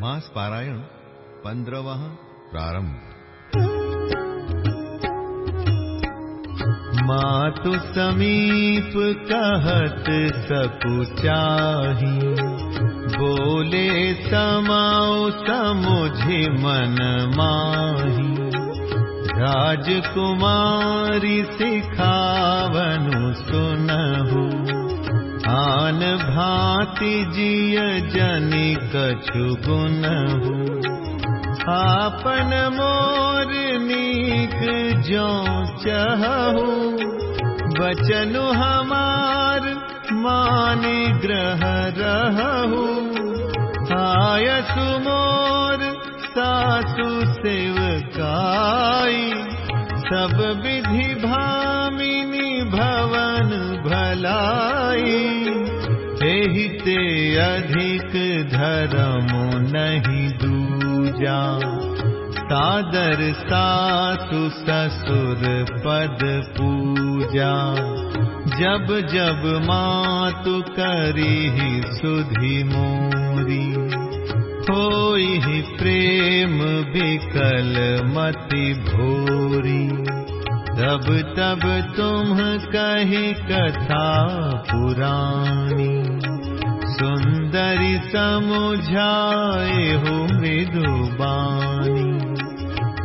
मास पारायण पंद्रवा प्रारंभ। मातु समीप कहत सकुचाही बोले समाओ समुझि मन माही। राजकुमारी सिखावनु सुनहु भांति जिय जनि आपन मोर नीक जो चहु। बचनु हमार मान ग्रह रहु। आयसु मोर सासु सेवकाई। सब विधि भामिनी भवन भलाई ते अधिक धर्म नहीं दूजा। सादर सासु ससुर पद पूजा। जब जब मातु करी सुधि मोरी। होई प्रेम बिकल मति भोरी। तब तब तुम कही कथा पुराणी सुंदरी समुझाए हो मृदुबानी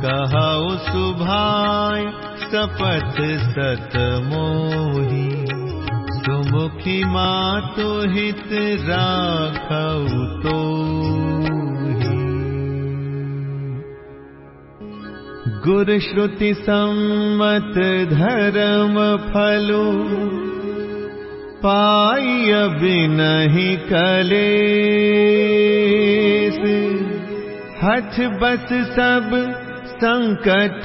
कहौ सुभाय सपथ सत मोही। सुमुखी मातु हित राखौ तो गुरु श्रुति सम्मत धर्म फलो पाई अभी नहीं कले हठ बस सब संकट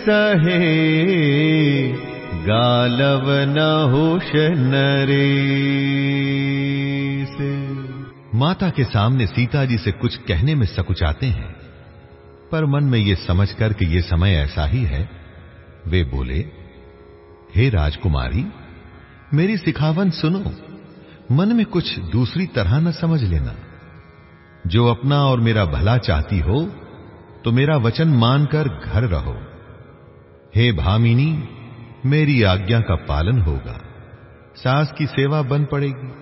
सहे। गालव न होश नरे माता के सामने सीता जी से कुछ कहने में सकुचाते हैं, पर मन में ये समझ कर कि ये समय ऐसा ही है। वे बोले, हे राजकुमारी मेरी सिखावन सुनो। मन में कुछ दूसरी तरह न समझ लेना। जो अपना और मेरा भला चाहती हो तो मेरा वचन मानकर घर रहो। हे भामिनी, मेरी आज्ञा का पालन होगा। सास की सेवा बन पड़ेगी,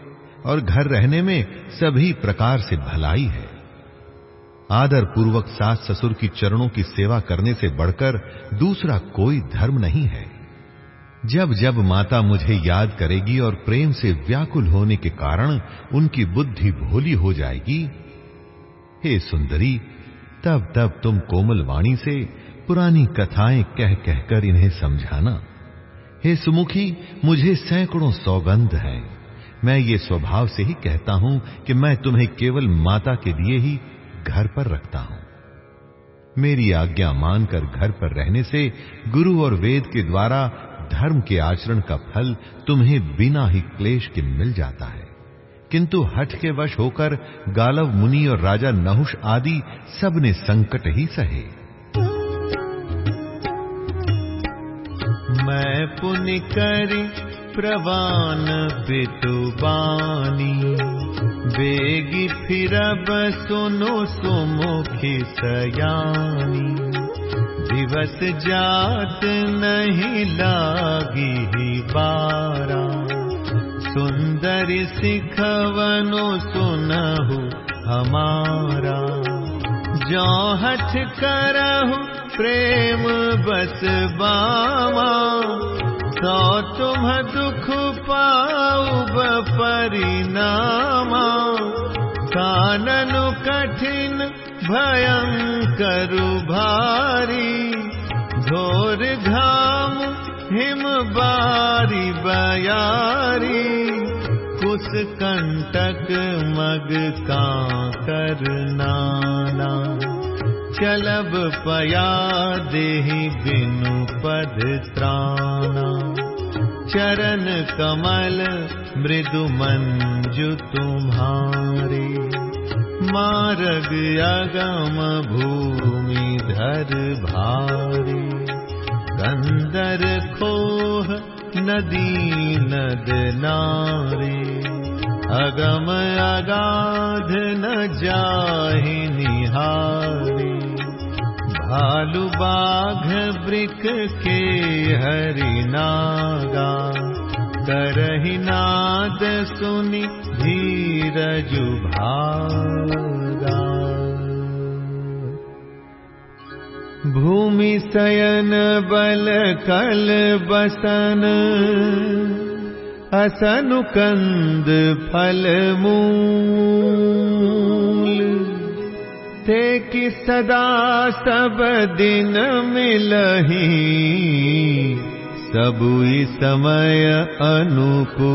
और घर रहने में सभी प्रकार से भलाई है। आदर पूर्वक सास ससुर की चरणों की सेवा करने से बढ़कर दूसरा कोई धर्म नहीं है। जब जब माता मुझे याद करेगी और प्रेम से व्याकुल होने के कारण उनकी बुद्धि भोली हो जाएगी, हे सुंदरी, तब तब तुम कोमल वाणी से पुरानी कथाएँ कह कहकर इन्हें समझाना। हे सुमुखी, मुझे सैकड़ों सौगंध हैं। मैं ये स्वभाव से ही कहता हूँ कि मैं तुम्हें केवल माता के लिए ही घर पर रखता हूँ। मेरी आज्ञा मानकर घर पर रहने से गुरु और वेद के द्वारा धर्म के आचरण का फल तुम्हें बिना ही क्लेश के मिल जाता है। किंतु हठ के वश होकर गालव मुनि और राजा नहुष आदि सबने संकट ही सहे। मैं पुण्य करी प्रवान बितुबानी, बेगी फिरब सुनो सुमुखी सयानी। दिवस जात नहीं लागी बारा। सुंदरी सिखवनो सुनहु हमारा। जो हठ करहु प्रेम बस बामा। तो तुम दुख पाऊ परिणामा। काननु कठिन भयंकर भारी घोर घाम हिम बारी बयारी कुस कंटक मग का कर नाना। चलब पया देहि बिनु पद त्राना चरण कमल मृदु मंजु तुम्हारे मार्ग अगम भूमि धर भारी कंदर खोह नदी नद नारे। अगम अगाध न जाहि धारे भालु बाघ ब्रिक के हरि नागा करहि नाद सुनि धीरजु भागा भूमि सयन बल कल बसन असनु कंद फल मूल। ते कि सदा सब दिन मिलही सबुई समय अनुकूल।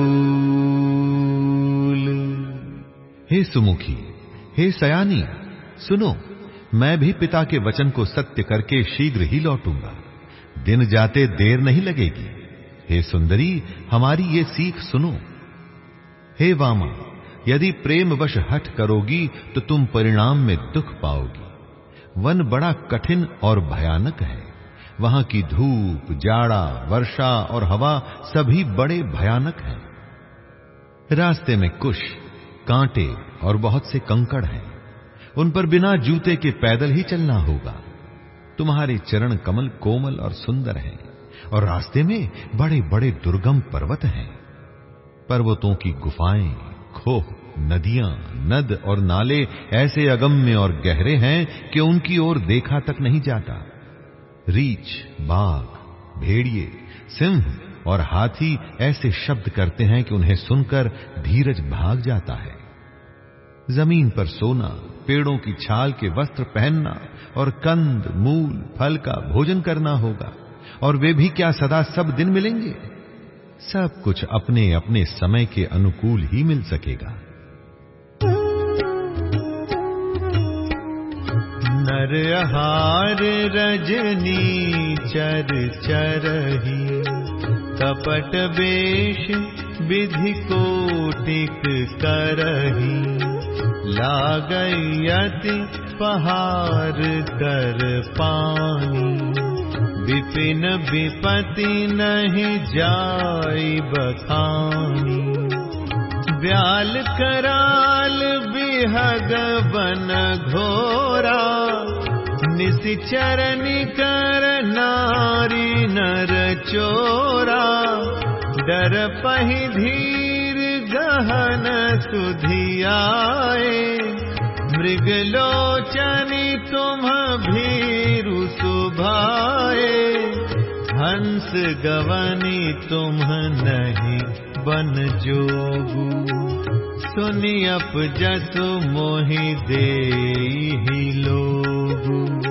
हे सुमुखी, हे सयानी, सुनो, मैं भी पिता के वचन को सत्य करके शीघ्र ही लौटूँगा। दिन जाते देर नहीं लगेगी। हे सुंदरी, हमारी ये सीख सुनो। हे वामा, यदि प्रेमवश हट करोगी तो तुम परिणाम में दुख पाओगी। वन बड़ा कठिन और भयानक है। वहाँ की धूप, जाड़ा, वर्षा और हवा सभी बड़े भयानक हैं। रास्ते में कुश, कांटे और बहुत से कंकड़ हैं। उन पर बिना जूते के पैदल ही चलना होगा। तुम्हारे चरण कमल कोमल और सुंदर हैं और रास्ते में बड़े बड़े दुर्गम पर्वत हैं। पर्वतों की गुफाएँ, खोह, नदियाँ, नद और नाले ऐसे अगम्य और गहरे हैं कि उनकी ओर देखा तक नहीं जाता। रीछ बाघ, भेड़िए, सिंह और हाथी ऐसे शब्द करते हैं कि उन्हें सुनकर धीरज भाग जाता है। ज़मीन पर सोना, पेड़ों की छाल के वस्त्र पहनना और कंद, मूल, फल का भोजन करना होगा। और वे भी क्या सदा सब दिन मिलेंगे? सब कुछ अपने अपने समय के अनुकूल ही मिल सकेगा। नरहार रजनी चर चरही। कपट वेश विधि लागयति पहार कर पानी विपिन विपति नहीं बखानी। व्याल कराल बिहग बन घोरा निशिचरनि कर नारी नर चोरा। डर पही धीर गहन सुधियाए। मृगलोचनी तुम भीरु सुभाए। हंस गवनी तुम नहीं बन जोगु। सुनि अप जसु मोहि दे लोगु।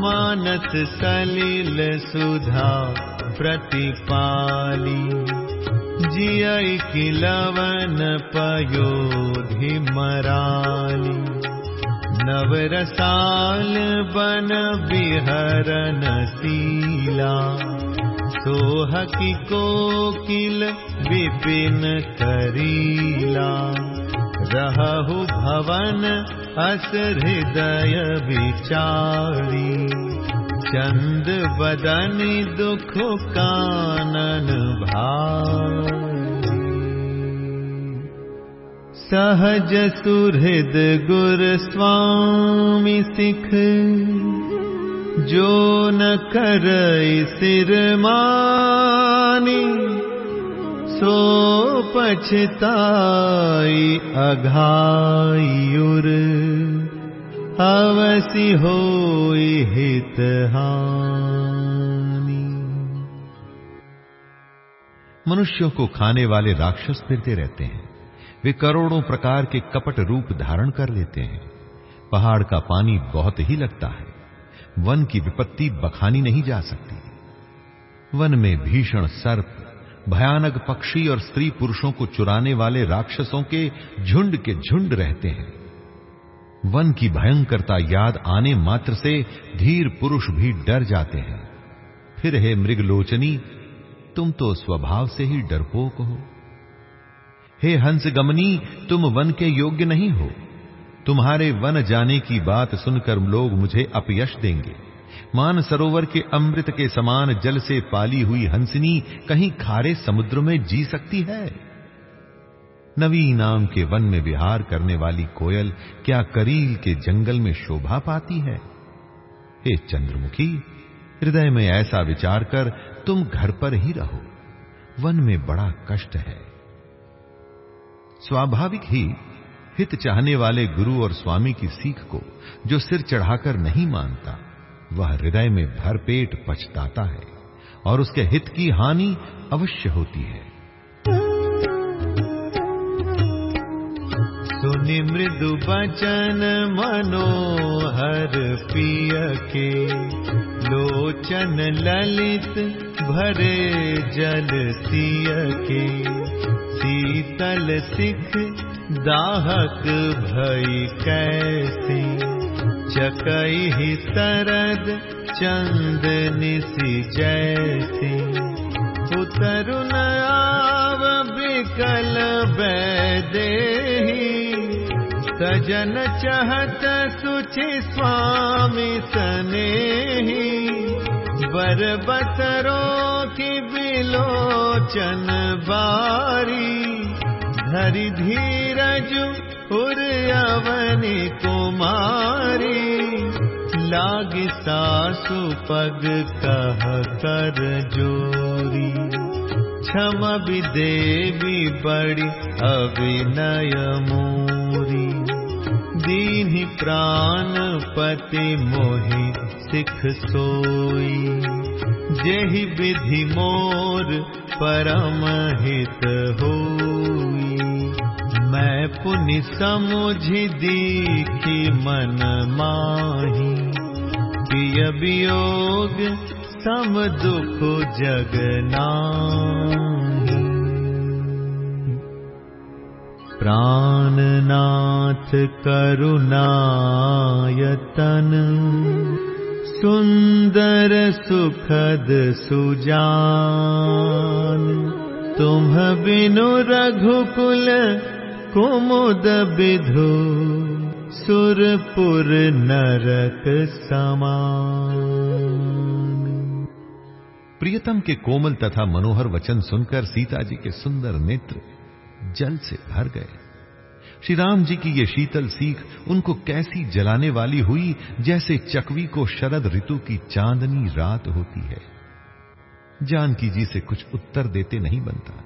मानस सलिल सुधा प्रतिपाली। जिय किलवन पयोधि मराली। नवरसाल बन बिहरन सीला। सोह की कोकिल विपिन करीला रहु भवन अस हृदय विचारी। चंद बदन दुख कानन भारी। सहज सुहृद गुर स्वामी सिख जो न कर सिर मानी सो पछताई अघायुर अवसि होई हित मनुष्यों को खाने वाले राक्षस फिरते रहते हैं। वे करोड़ों प्रकार के कपट रूप धारण कर लेते हैं। पहाड़ का पानी बहुत ही लगता है। वन की विपत्ति बखानी नहीं जा सकती। वन में भीषण सर्प भयानक पक्षी और स्त्री पुरुषों को चुराने वाले राक्षसों के झुंड के झुंड रहते हैं। वन की भयंकरता याद आने मात्र से धीर पुरुष भी डर जाते हैं। फिर हे मृगलोचनी, तुम तो स्वभाव से ही डरपोक हो। हे हंस गमनी तुम वन के योग्य नहीं हो। तुम्हारे वन जाने की बात सुनकर लोग मुझे अपयश देंगे। मान सरोवर के अमृत के समान जल से पाली हुई हंसनी कहीं खारे समुद्र में जी सकती है? नवी नाम के वन में विहार करने वाली कोयल क्या करील के जंगल में शोभा पाती है? हे चंद्रमुखी, हृदय में ऐसा विचार कर तुम घर पर ही रहो। वन में बड़ा कष्ट है। स्वाभाविक ही हित चाहने वाले गुरु और स्वामी की सीख को जो सिर चढ़ाकर नहीं मानता वह हृदय में भरपेट पछताता है और उसके हित की हानि अवश्य होती है। सुनि मृदु बचन मनोहर पिय के लोचन ललित भरे जल सिय के शीतल सिख दाहक भई कैसे? चकैः तरद चन्दनिसि जरु वल विकल वैदेहि। सजन चहत सुचि स्वामि सनेहि। वर बतरो विलोचन बारी। धरि धीरजु अवनि कुमारी लागी सासु पग कह कर जोरी। क्षम भी देवी बड़ी अविनय मोरी। दीन प्राण पति मोहि सिख सोई। जेहि विधि मोर परम हित होई मैं पुनि समुझ दीखी मन माही। प्रिय वियोग सम दुख जगना प्राणनाथ करुणायतन सुंदर सुखद सुजान। तुम बिनु रघुकुल कुमुद विधु, सुरपुर नरक समान। प्रियतम के कोमल तथा मनोहर वचन सुनकर सीता जी के सुंदर नेत्र जल से भर गए। श्री राम जी की ये शीतल सीख उनको कैसी जलाने वाली हुई, जैसे चकवी को शरद ऋतु की चांदनी रात होती है। जानकी जी से कुछ उत्तर देते नहीं बनता।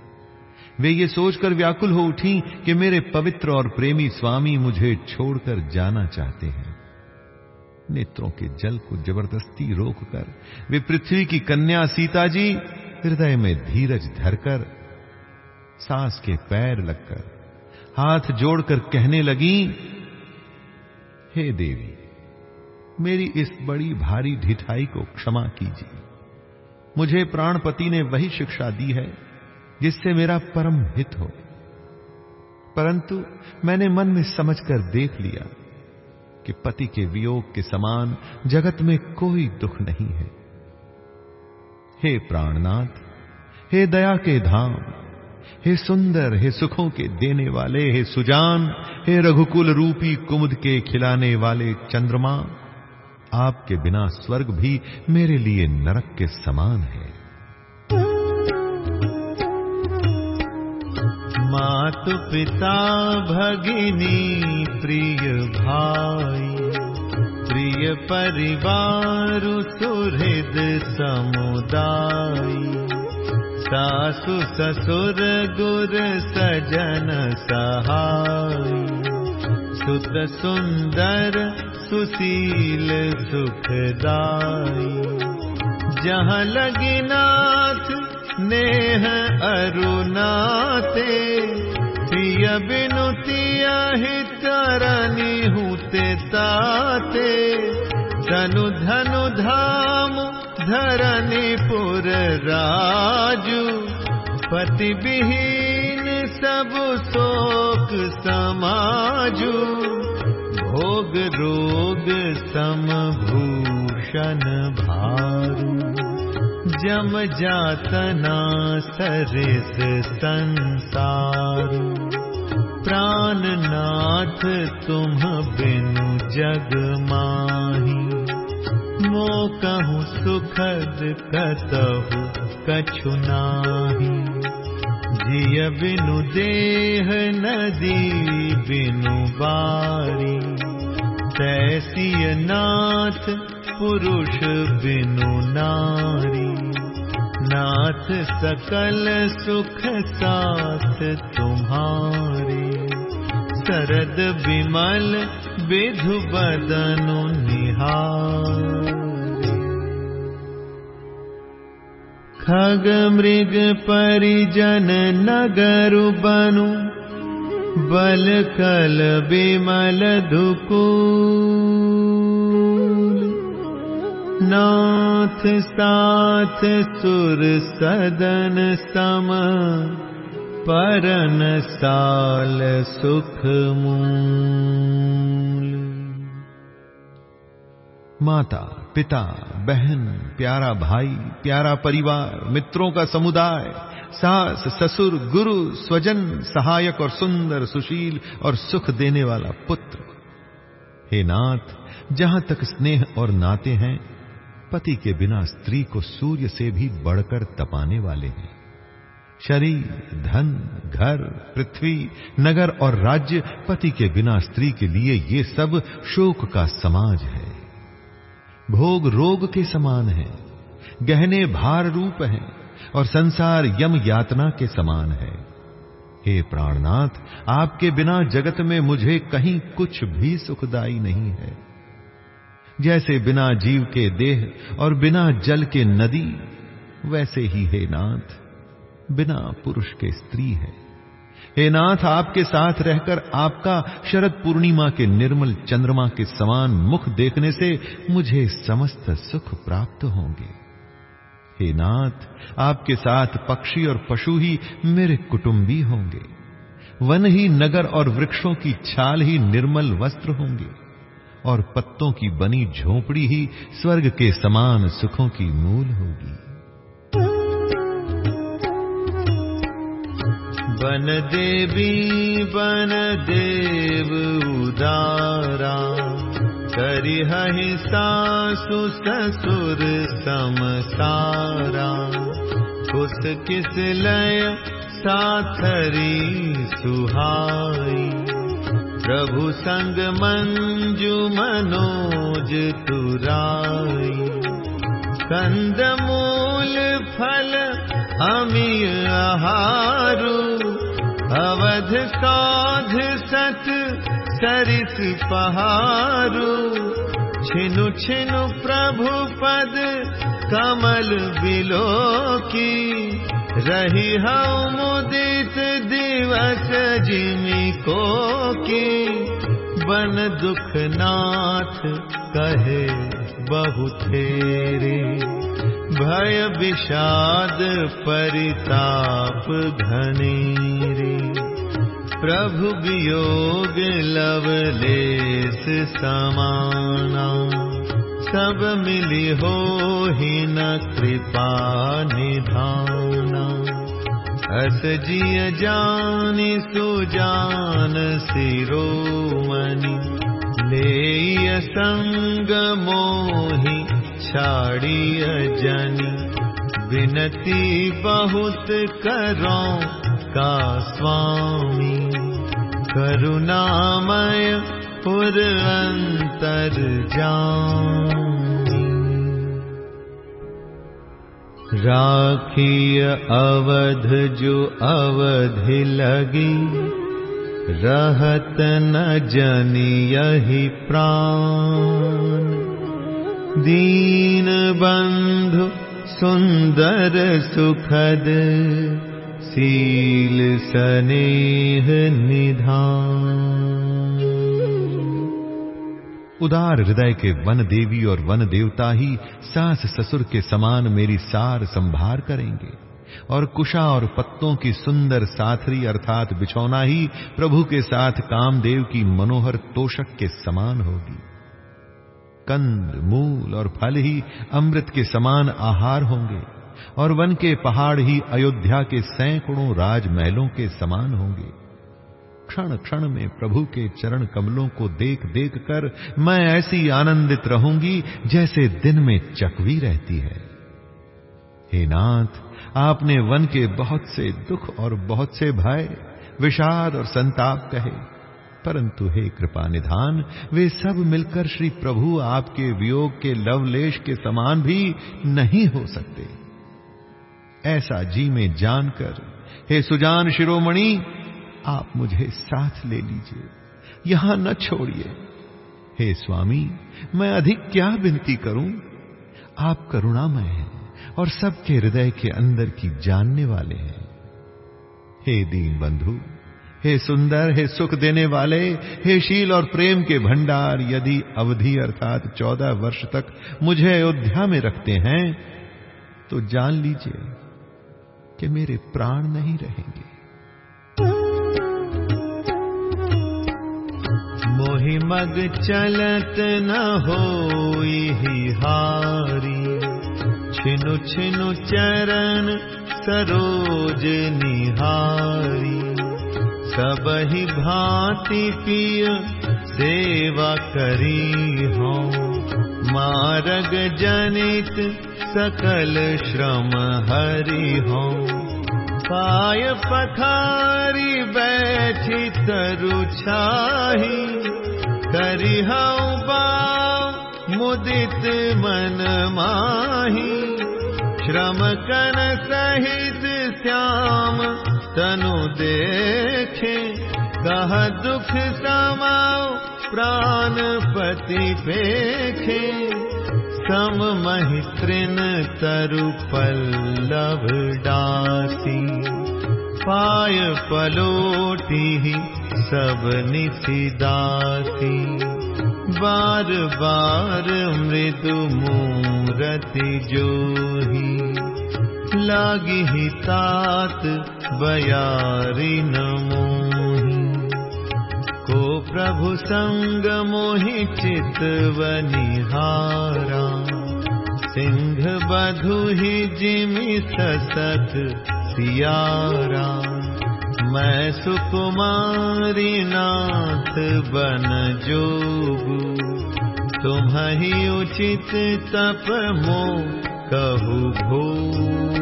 वे ये सोचकर व्याकुल हो उठी कि मेरे पवित्र और प्रेमी स्वामी मुझे छोड़कर जाना चाहते हैं। नेत्रों के जल को ज़बरदस्ती रोककर, वे पृथ्वी की कन्या सीता जी, हृदय में धीरज धरकर, सांस के पैर लगकर, हाथ जोड़कर कहने लगी, हे देवी, मेरी इस बड़ी भारी ढिठाई को क्षमा कीजिए। मुझे प्राणपति ने वही शिक्षा दी है जिससे मेरा परम हित हो। परंतु मैंने मन में समझकर देख लिया कि पति के वियोग के समान जगत में कोई दुख नहीं है। हे प्राणनाथ, हे दया के धाम, हे सुंदर, हे सुखों के देने वाले, हे सुजान, हे रघुकुल रूपी कुमुद के खिलाने वाले चंद्रमा, आपके बिना स्वर्ग भी मेरे लिए नरक के समान है। मातु पिता भगिनी प्रिय भाई। प्रिय परिवार सुहृद समुदाय। सासु ससुर गुर सजन सहाय। सुत सुंदर सुशील सुखदाई जहाँ लगी नाथ नेह हुते ताते। धनु धनु धाम धरनी पुर राजू पति विहीन सब शोक समाजू। भोग रोग सम भूषण भारू जम जातना सरिस संसार। प्राणनाथ तुम बिनु जग माही। मो कहूँ सुखद कतहु कछु नाही। जिय बिनु देह नदी बिनु बारी। तैसिय नाथ पुरुष बिनु नारी नाथ सकल सुख साथ तुम्हारे। शरद विमल विधु बदनु निहार। खग मृग परिजन नगर बनु। बल कल विमल धुकू नाथ साथ सुर सदन सम, परन साल सुख मूल। माता, पिता, बहन, प्यारा भाई, प्यारा परिवार, मित्रों का समुदाय, सास, ससुर, गुरु, स्वजन, सहायक और सुंदर, सुशील और सुख देने वाला पुत्र। हे नाथ, जहाँ तक स्नेह और नाते हैं पति के बिना स्त्री को सूर्य से भी बढ़कर तपाने वाले हैं। शरीर, धन, घर, पृथ्वी, नगर और राज्य पति के बिना स्त्री के लिए ये सब शोक का समाज है। भोग रोग के समान है, गहने भार रूप है और संसार यम यातना के समान है। हे प्राणनाथ, आपके बिना जगत में मुझे कहीं कुछ भी सुखदाई नहीं है। जैसे बिना जीव के देह और बिना जल के नदी, वैसे ही हे नाथ, बिना पुरुष के स्त्री है। हे नाथ, आपके साथ रहकर आपका शरद पूर्णिमा के निर्मल चंद्रमा के समान मुख देखने से मुझे समस्त सुख प्राप्त होंगे। हे नाथ, आपके साथ पक्षी और पशु ही मेरे कुटुंबी होंगे। वन ही नगर और वृक्षों की छाल ही निर्मल वस्त्र होंगे। और पत्तों की बनी झोपड़ी ही स्वर्ग के समान सुखों की मूल होगी। बन देवी, बन देव उदारा करिहि सासु ससुर समसारा। कुस किस लय साथरी सुहाई। प्रभु संग मंजु मनोज तुराई। कंद मूल फल अमीय आहारु। अवध साध सत सरिस पहारु छिनु छिनु प्रभु पद, कमल बिलो की। रही हूँ मुदित दिवस जिमी को की बन दुख नाथ कहे बहुतेरे भय विषाद परिताप घनेरे प्रभु वियोग लवलेस समाना। सब मिली हो ही न कृपा निधाना। अस जिय जानी सुजान सिरोमणि ले संग मोहि छाड़िय जनि। विनती बहुत करो का स्वामी करुणामय पुर अंतर राखिय अवध जो अवधि लगी रहत न जनि यही प्राण। दीन बंधु सुंदर सुखद सील सनेह निधान। उदार हृदय के वन देवी और वन देवता ही सास ससुर के समान मेरी सार संभार करेंगे और कुशा और पत्तों की सुंदर साथरी अर्थात बिछौना ही प्रभु के साथ कामदेव की मनोहर तोषक के समान होगी। कंद, मूल और फल ही अमृत के समान आहार होंगे। और वन के पहाड़ ही अयोध्या के सैकड़ों राजमहलों के समान होंगे। क्षण क्षण में प्रभु के चरण कमलों को देख देख कर मैं ऐसी आनंदित रहूँगी जैसे दिन में चकवी रहती है। हे नाथ, आपने वन के बहुत से दुख और बहुत से भय, विषाद और संताप कहे। परंतु हे कृपा निधान, वे सब मिलकर श्री प्रभु आपके वियोग के लवलेश के समान भी नहीं हो सकते। ऐसा जी में जानकर, हे सुजान शिरोमणि, आप मुझे साथ ले लीजिए, यहाँ न छोड़िए। हे स्वामी, मैं अधिक क्या विनती करूँ? आप करुणामय हैं और सबके हृदय के अंदर की जानने वाले हैं। हे दीन बंधु हे सुंदर, हे सुख देने वाले, हे शील और प्रेम के भंडार, यदि अवधि अर्थात चौदह वर्ष तक मुझे अयोध्या में रखते हैं तो जान लीजिए कि मेरे प्राण नहीं रहेंगे। मोहि मग चलत न हो हारी। छिनु छिनु चरण सरोज निहारी। सब ही भांति पिय सेवा करी हो। मारग जनित सकल श्रम हरि हो। पाय पथारी बैठी तरु छाही। करी बा मुदित मन माही। श्रम कन सहित श्याम तनु देखे। कह दुख समाओ प्राण पति महित्रिन तरु पल्लव डासी। पाय पलोटी सब निशिदासी बार बार मृदु मूरति जोही। तात बयारी नमोही प्रभु संग मोहि चित सिंह बधु ही जिमि ससत सियारा। मैं सुकुमारी नाथ बन जोगु। तुम ही उचित तप मो कहु भो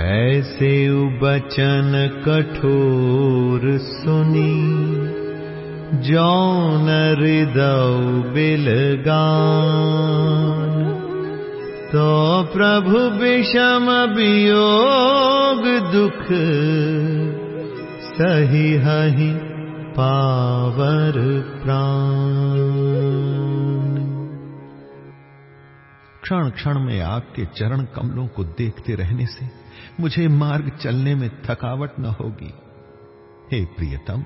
ऐसे बचन कठोर सुनी, जौन हृदय बिलगान। तो प्रभु विषम वियोग दुख, सही हही पावर प्राण। क्षण क्षण में आपके चरण कमलों को देखते रहने से मुझे मार्ग चलने में थकावट न होगी। हे प्रियतम,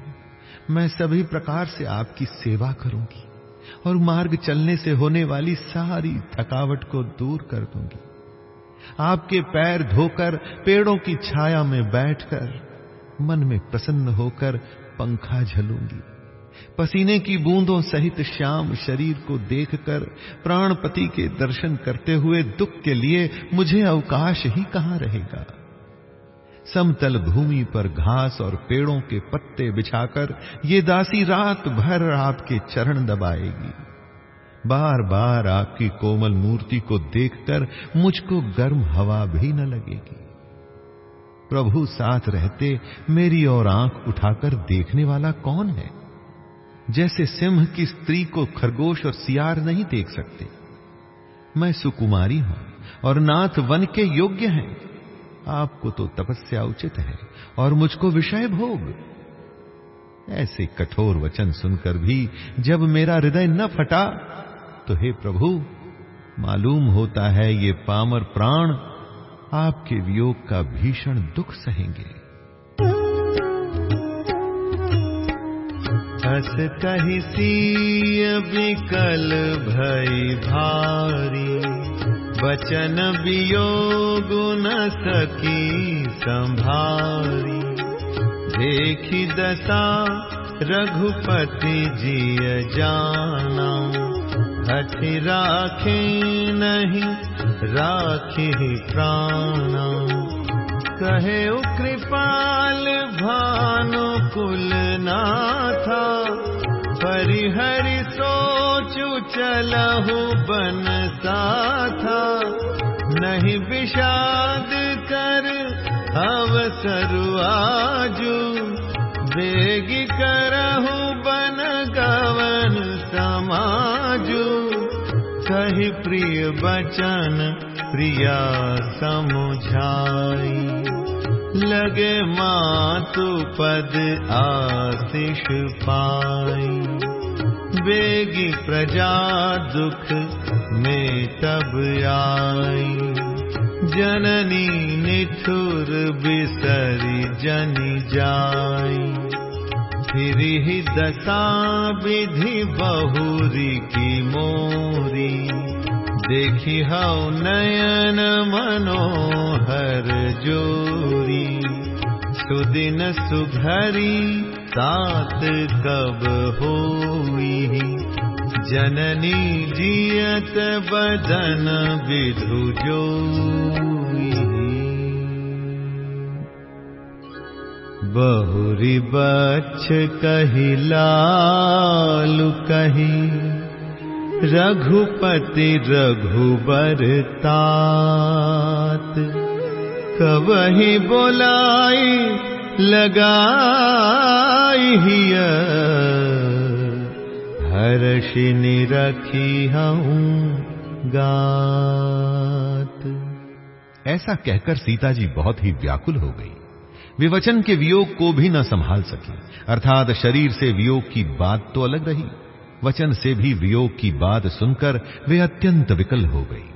मैं सभी प्रकार से आपकी सेवा करूँगी और मार्ग चलने से होने वाली सारी थकावट को दूर कर दूँगी। आपके पैर धोकर, पेड़ों की छाया में बैठकर मन में प्रसन्न होकर पंखा झलूँगी। पसीने की बूंदों सहित श्याम शरीर को देखकर, प्राणपति के दर्शन करते हुए दुख के लिए मुझे अवकाश ही कहाँ रहेगा? समतल भूमि पर घास और पेड़ों के पत्ते बिछाकर ये दासी रात भर आपके चरण दबाएगी। बार बार आपकी कोमल मूर्ति को देखकर मुझको गर्म हवा भी न लगेगी। प्रभु साथ रहते मेरी और आँख उठाकर देखने वाला कौन है? जैसे सिंह की स्त्री को खरगोश और सियार नहीं देख सकते। मैं सुकुमारी हूँ और नाथ वन के योग्य हैं। आपको तो तपस्या उचित है और मुझको विषय भोग। ऐसे कठोर वचन सुनकर भी जब मेरा हृदय न फटा तो हे प्रभु, मालूम होता है ये पामर प्राण आपके वियोग का भीषण दुख सहेंगे। हस कही सीय विकल भई भारी। वचन वियोग न सकी संभारी। देखी दशा रघुपति जिय जाना। हठि राखे नहीं राखी प्राणा कहे कृपाल भानु कुल नाथा हरि हरि सोचु चलहु बन था नहीं विषाद कर अवसर आजू करहु बन गवन समाजू कही प्रिय बचन प्रिया समुझाई। लगे मातु पद आशिष पाई। बेगी प्रजा दुख में तब आई। जननी निठुर बिसरी जनि जाई। फिर ही दशा विधि बहुरी की मोरी नयन मनोहर जोरी। सुदिन सुघरी सात कब होई? जननी जियत बदन विधु जो बहुरी बच्छ कही लालु कही रघुपति रघुबर तात। कबही बोलाई, लगाई हर्षिनी रखी हूँ गात। ऐसा कहकर सीता जी बहुत ही व्याकुल हो गई। विवचन के वियोग को भी न संभाल सकी। अर्थात शरीर से वियोग की बात तो अलग रही। वचन से भी वियोग की बात सुनकर वे अत्यंत विकल हो गई।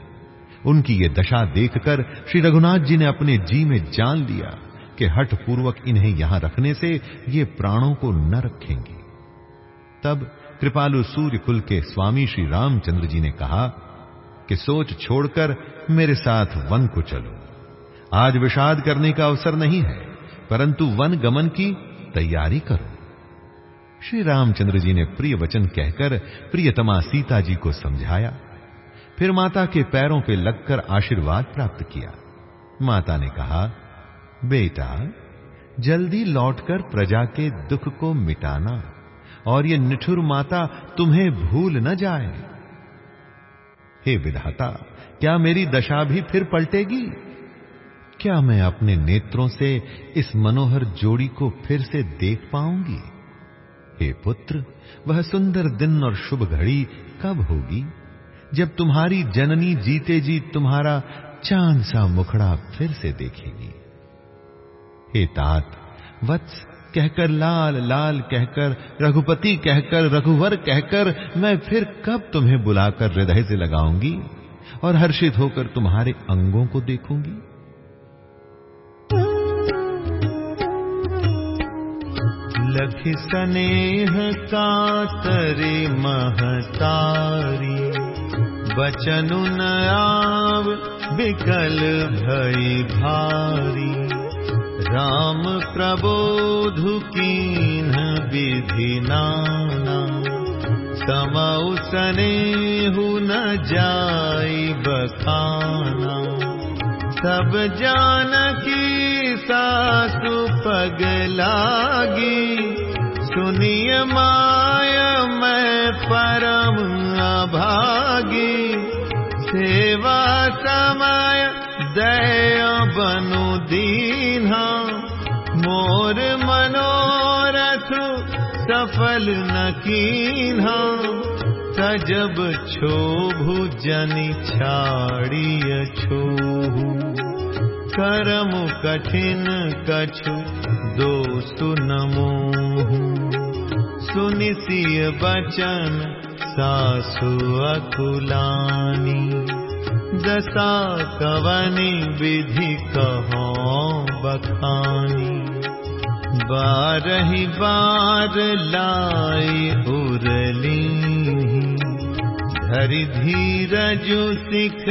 उनकी ये दशा देखकर श्री रघुनाथ जी ने अपने जी में जान लिया कि हठ पूर्वक इन्हें यहाँ रखने से ये प्राणों को न रखेंगे। तब कृपालु सूर्य कुल के स्वामी श्री रामचंद्र जी ने कहा कि सोच छोड़कर मेरे साथ वन को चलो। आज विषाद करने का अवसर नहीं है, परंतु वन गमन की तैयारी करो। श्री रामचंद्र जी ने प्रिय वचन कहकर प्रियतमा सीता जी को समझाया। फिर माता के पैरों पे लगकर आशीर्वाद प्राप्त किया। माता ने कहा, बेटा, जल्दी लौटकर प्रजा के दुख को मिटाना और ये निठुर माता तुम्हें भूल न जाए। हे विधाता, क्या मेरी दशा भी फिर पलटेगी? क्या मैं अपने नेत्रों से इस मनोहर जोड़ी को फिर से देख पाऊँगी? हे पुत्र, वह सुंदर दिन और शुभ घड़ी कब होगी? जब तुम्हारी जननी जीते जी तुम्हारा चाँद सा मुखड़ा फिर से देखेगी। हे तात, वत्स कहकर, लाल लाल कहकर, रघुपति कहकर, रघुवर कहकर, मैं फिर कब तुम्हें बुलाकर हृदय से लगाऊँगी और हर्षित होकर तुम्हारे अंगों को देखूँगी? लखि स्नेह कातरे महतारी। बचनु न आव विकल भई भारी। राम प्रबोधु कीन विधि नाना। समौ स्नेहु न जाई बखाना सब जानकी सासु पग लागी। सुनिय माय मैं परम अभागी। सेवा समय दय बनु दीन्हा। मोर मनोरथ सफल न कीन्हा सजब छोभु जनि छाड़िय छोहू। करम कठिन कछु दो सुनमो सुनिसिय बचन सासु अकुलानी। दशा कवनी विधि कहो बखानी। बारही बार लाई उरली धरि धीरजु सिख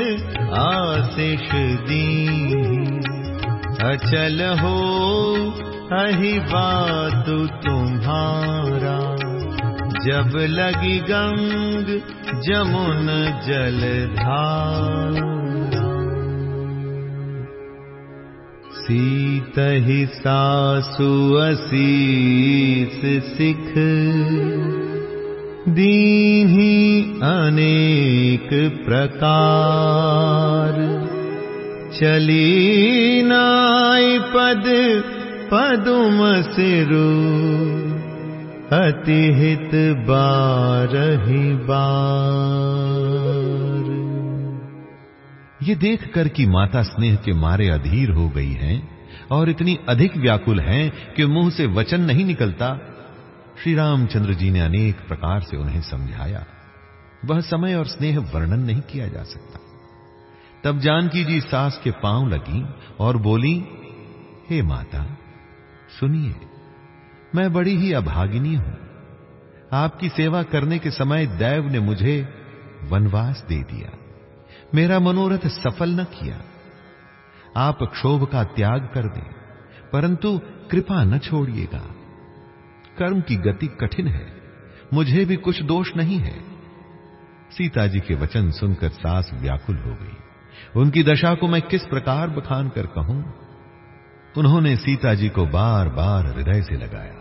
आशिष दी अचल हो अही बात तुम्हारा। जब लगी गंग जमुन जलधारा सीत ही सासु असीस सिख दीन्ही अनेक प्रकार। चली नाई पद पदुम सिरु अतिहित बारही बार। ये देख कर कि माता स्नेह के मारे अधीर हो गई हैं और इतनी अधिक व्याकुल हैं कि मुँह से वचन नहीं निकलता। श्री रामचंद्र जी ने अनेक प्रकार से उन्हें समझाया। वह समय और स्नेह वर्णन नहीं किया जा सकता। तब जानकी जी सास के पाँव लगी और बोली, हे माता, सुनिए, मैं बड़ी ही अभागिनी हूँ। आपकी सेवा करने के समय दैव ने मुझे वनवास दे दिया। मेरा मनोरथ सफल न किया। आप क्षोभ का त्याग कर दें, परंतु कृपा न छोड़िएगा। कर्म की गति कठिन है। मुझे भी कुछ दोष नहीं है। सीता जी के वचन सुनकर सास व्याकुल हो गई। उनकी दशा को मैं किस प्रकार बखान कर कहूँ? उन्होंने सीता जी को बार बार हृदय से लगाया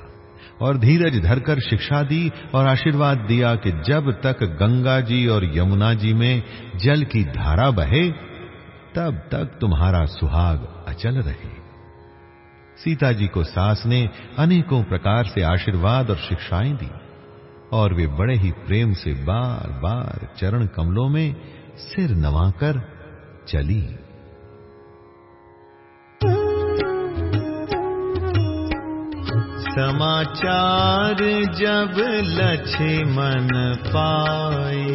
और धीरज धरकर शिक्षा दी और आशीर्वाद दिया कि जब तक गंगा जी और यमुना जी में जल की धारा बहे, तब तक तुम्हारा सुहाग अचल रहे। सीता जी को सास ने अनेकों प्रकार से आशीर्वाद और शिक्षाएँ दी, और वे बड़े ही प्रेम से बार बार चरण कमलों में सिर नवाकर चली। समाचार जब लक्ष्मण पाए,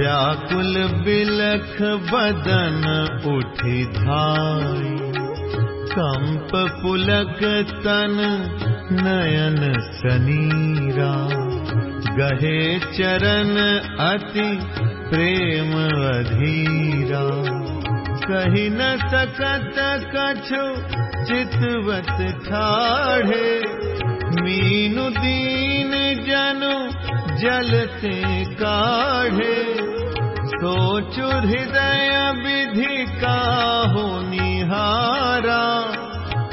व्याकुल बिलख बदन उठी धाई कंप पुलक तन नयन सनीरा। गहे चरण अति प्रेम अधीरा। कही न सकत कछु चितवत ठाढ़े। मीनु दीन जनु जलते काढ़े सोचु हृदय विधि का हो निहारा।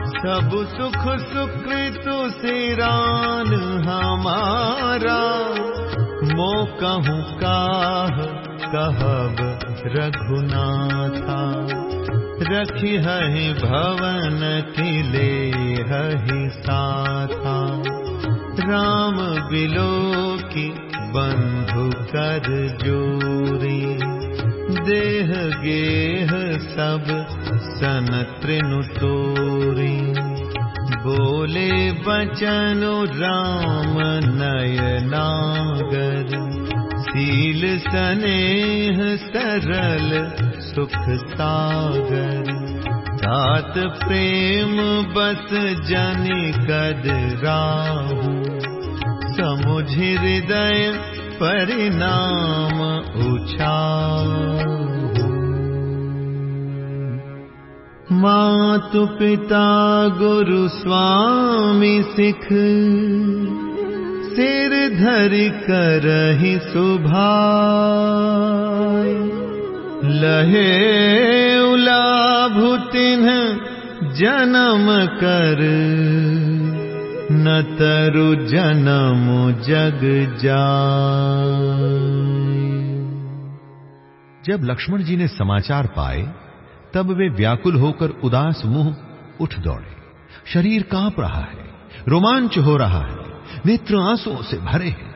सब सुख सुकृत सिरान हमारा। मो कहूँ काह कहब रघुनाथा। रखी है भवन किले हहि साथा। राम बिलो की बंधु कर जोरी देह गेह सब सन त्रिनु तोरी बोले बचनु राम नयनागर शील सनेह सरल सुख सागर। तात प्रेम बस जनि कद राहू समुझ हृदय परिणाम उछा मातु पिता गुरु स्वामी सिख सिर धरि करहि तिन्ह जन्म कर न तरु जन्म जग जाय जब लक्ष्मण जी ने समाचार पाए, तब वे व्याकुल होकर उदास मुँह उठ दौड़े। शरीर काँप रहा है, रोमांच हो रहा है, नेत्र आंसुओं से भरे हैं।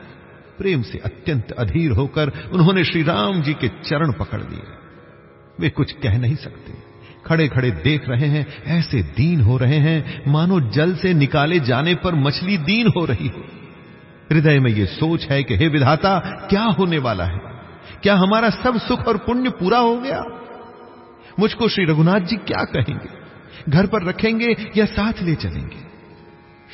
प्रेम से अत्यंत अधीर होकर उन्होंने श्री राम जी के चरण पकड़ लिए। वे कुछ कह नहीं सकते। खड़े खड़े देख रहे हैं, ऐसे दीन हो रहे हैं, मानो जल से निकाले जाने पर मछली दीन हो रही हो। हृदय में यह सोच है कि हे विधाता, क्या होने वाला है? क्या हमारा सब सुख और पुण्य पूरा हो गया? मुझको श्री रघुनाथ जी क्या कहेंगे? घर पर रखेंगे या साथ ले चलेंगे?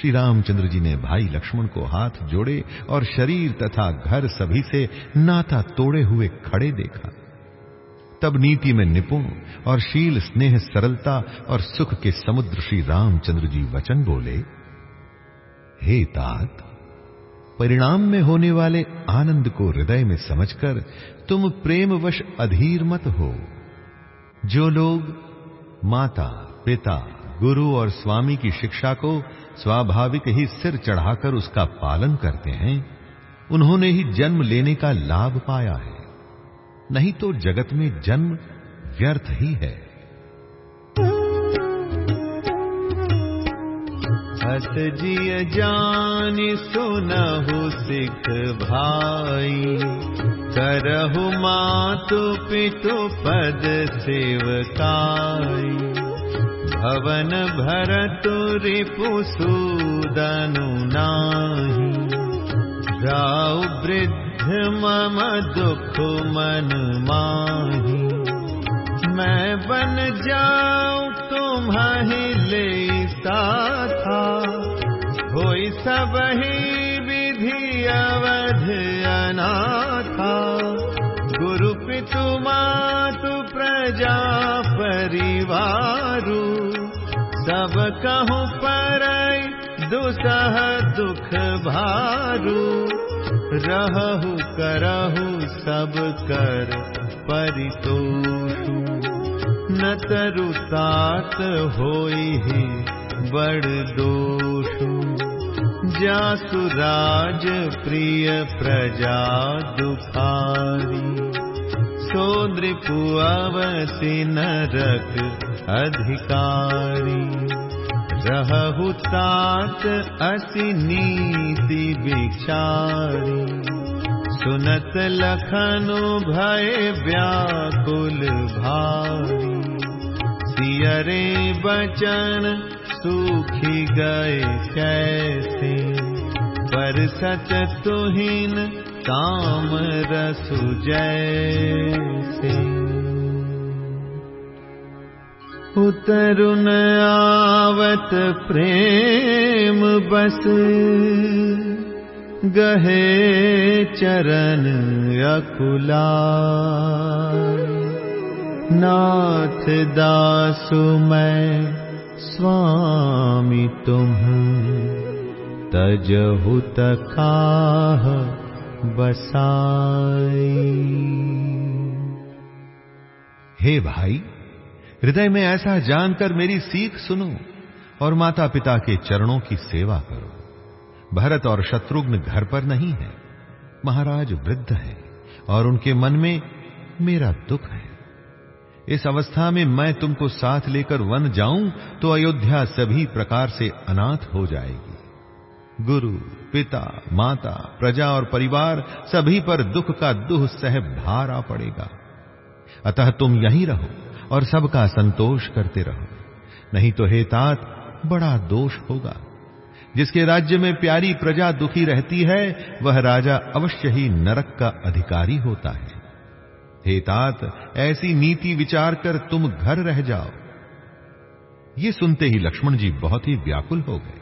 श्री रामचंद्र जी ने भाई लक्ष्मण को हाथ जोड़े और शरीर तथा घर सभी से नाता तोड़े हुए खड़े देखा। तब नीति में निपुण और शील स्नेह सरलता और सुख के समुद्र श्री रामचंद्र जी वचन बोले, हे तात, परिणाम में होने वाले आनंद को हृदय में समझकर तुम प्रेमवश अधीर मत हो। जो लोग माता, पिता, गुरु और स्वामी की शिक्षा को स्वाभाविक ही सिर चढ़ाकर उसका पालन करते हैं, उन्होंने ही जन्म लेने का लाभ पाया है। नहीं तो जगत में जन्म व्यर्थ ही है। हस जिय जान, सुनहु सिख भाई। करहु मातु पितु पद सेवकाई। भवन भरतु रिपुसूदनु नाही। जाऊ वृद्ध मम दुख मन माही। मैं बन जाऊं तुम्हारी लेता था होई सब ही विधि अवध अनाथा। गुरु पितु मातु प्रजा परिवारु। सब कहूँ पर दुसह दुख भारू रहु करहु सब कर परितोषु। न तरुतात होई ही बड़ दोषु। जासु राज प्रिय प्रजा दुखारी। सोद्रिपु अवसि नरक अधिकारी रहु तात असि नीति विचारी। सुनत लखनु भय व्याकुल भारी। सियरे बचन सूखी गए कैसे? पर सच तुहिन काम रसु जैसे उतरुन आवत प्रेम बस। गहे चरण अकुला। नाथ दासु मैं स्वामी तुम। तजहु तकाह बसाई। हे भाई हृदय में ऐसा जानकर मेरी सीख सुनो और माता पिता के चरणों की सेवा करो। भरत और शत्रुघ्न घर पर नहीं है। महाराज वृद्ध है और उनके मन में मेरा दुख है। इस अवस्था में मैं तुमको साथ लेकर वन जाऊँ तो अयोध्या सभी प्रकार से अनाथ हो जाएगी। गुरु, पिता, माता, प्रजा और परिवार सभी पर दुख का दुह सह भार आ पड़ेगा। अतः तुम यहीं रहो। और सबका संतोष करते रहो। नहीं तो हे तात, बड़ा दोष होगा। जिसके राज्य में प्यारी प्रजा दुखी रहती है, वह राजा अवश्य ही नरक का अधिकारी होता है। हे तात, ऐसी नीति विचार कर तुम घर रह जाओ। ये सुनते ही लक्ष्मण जी बहुत ही व्याकुल हो गए।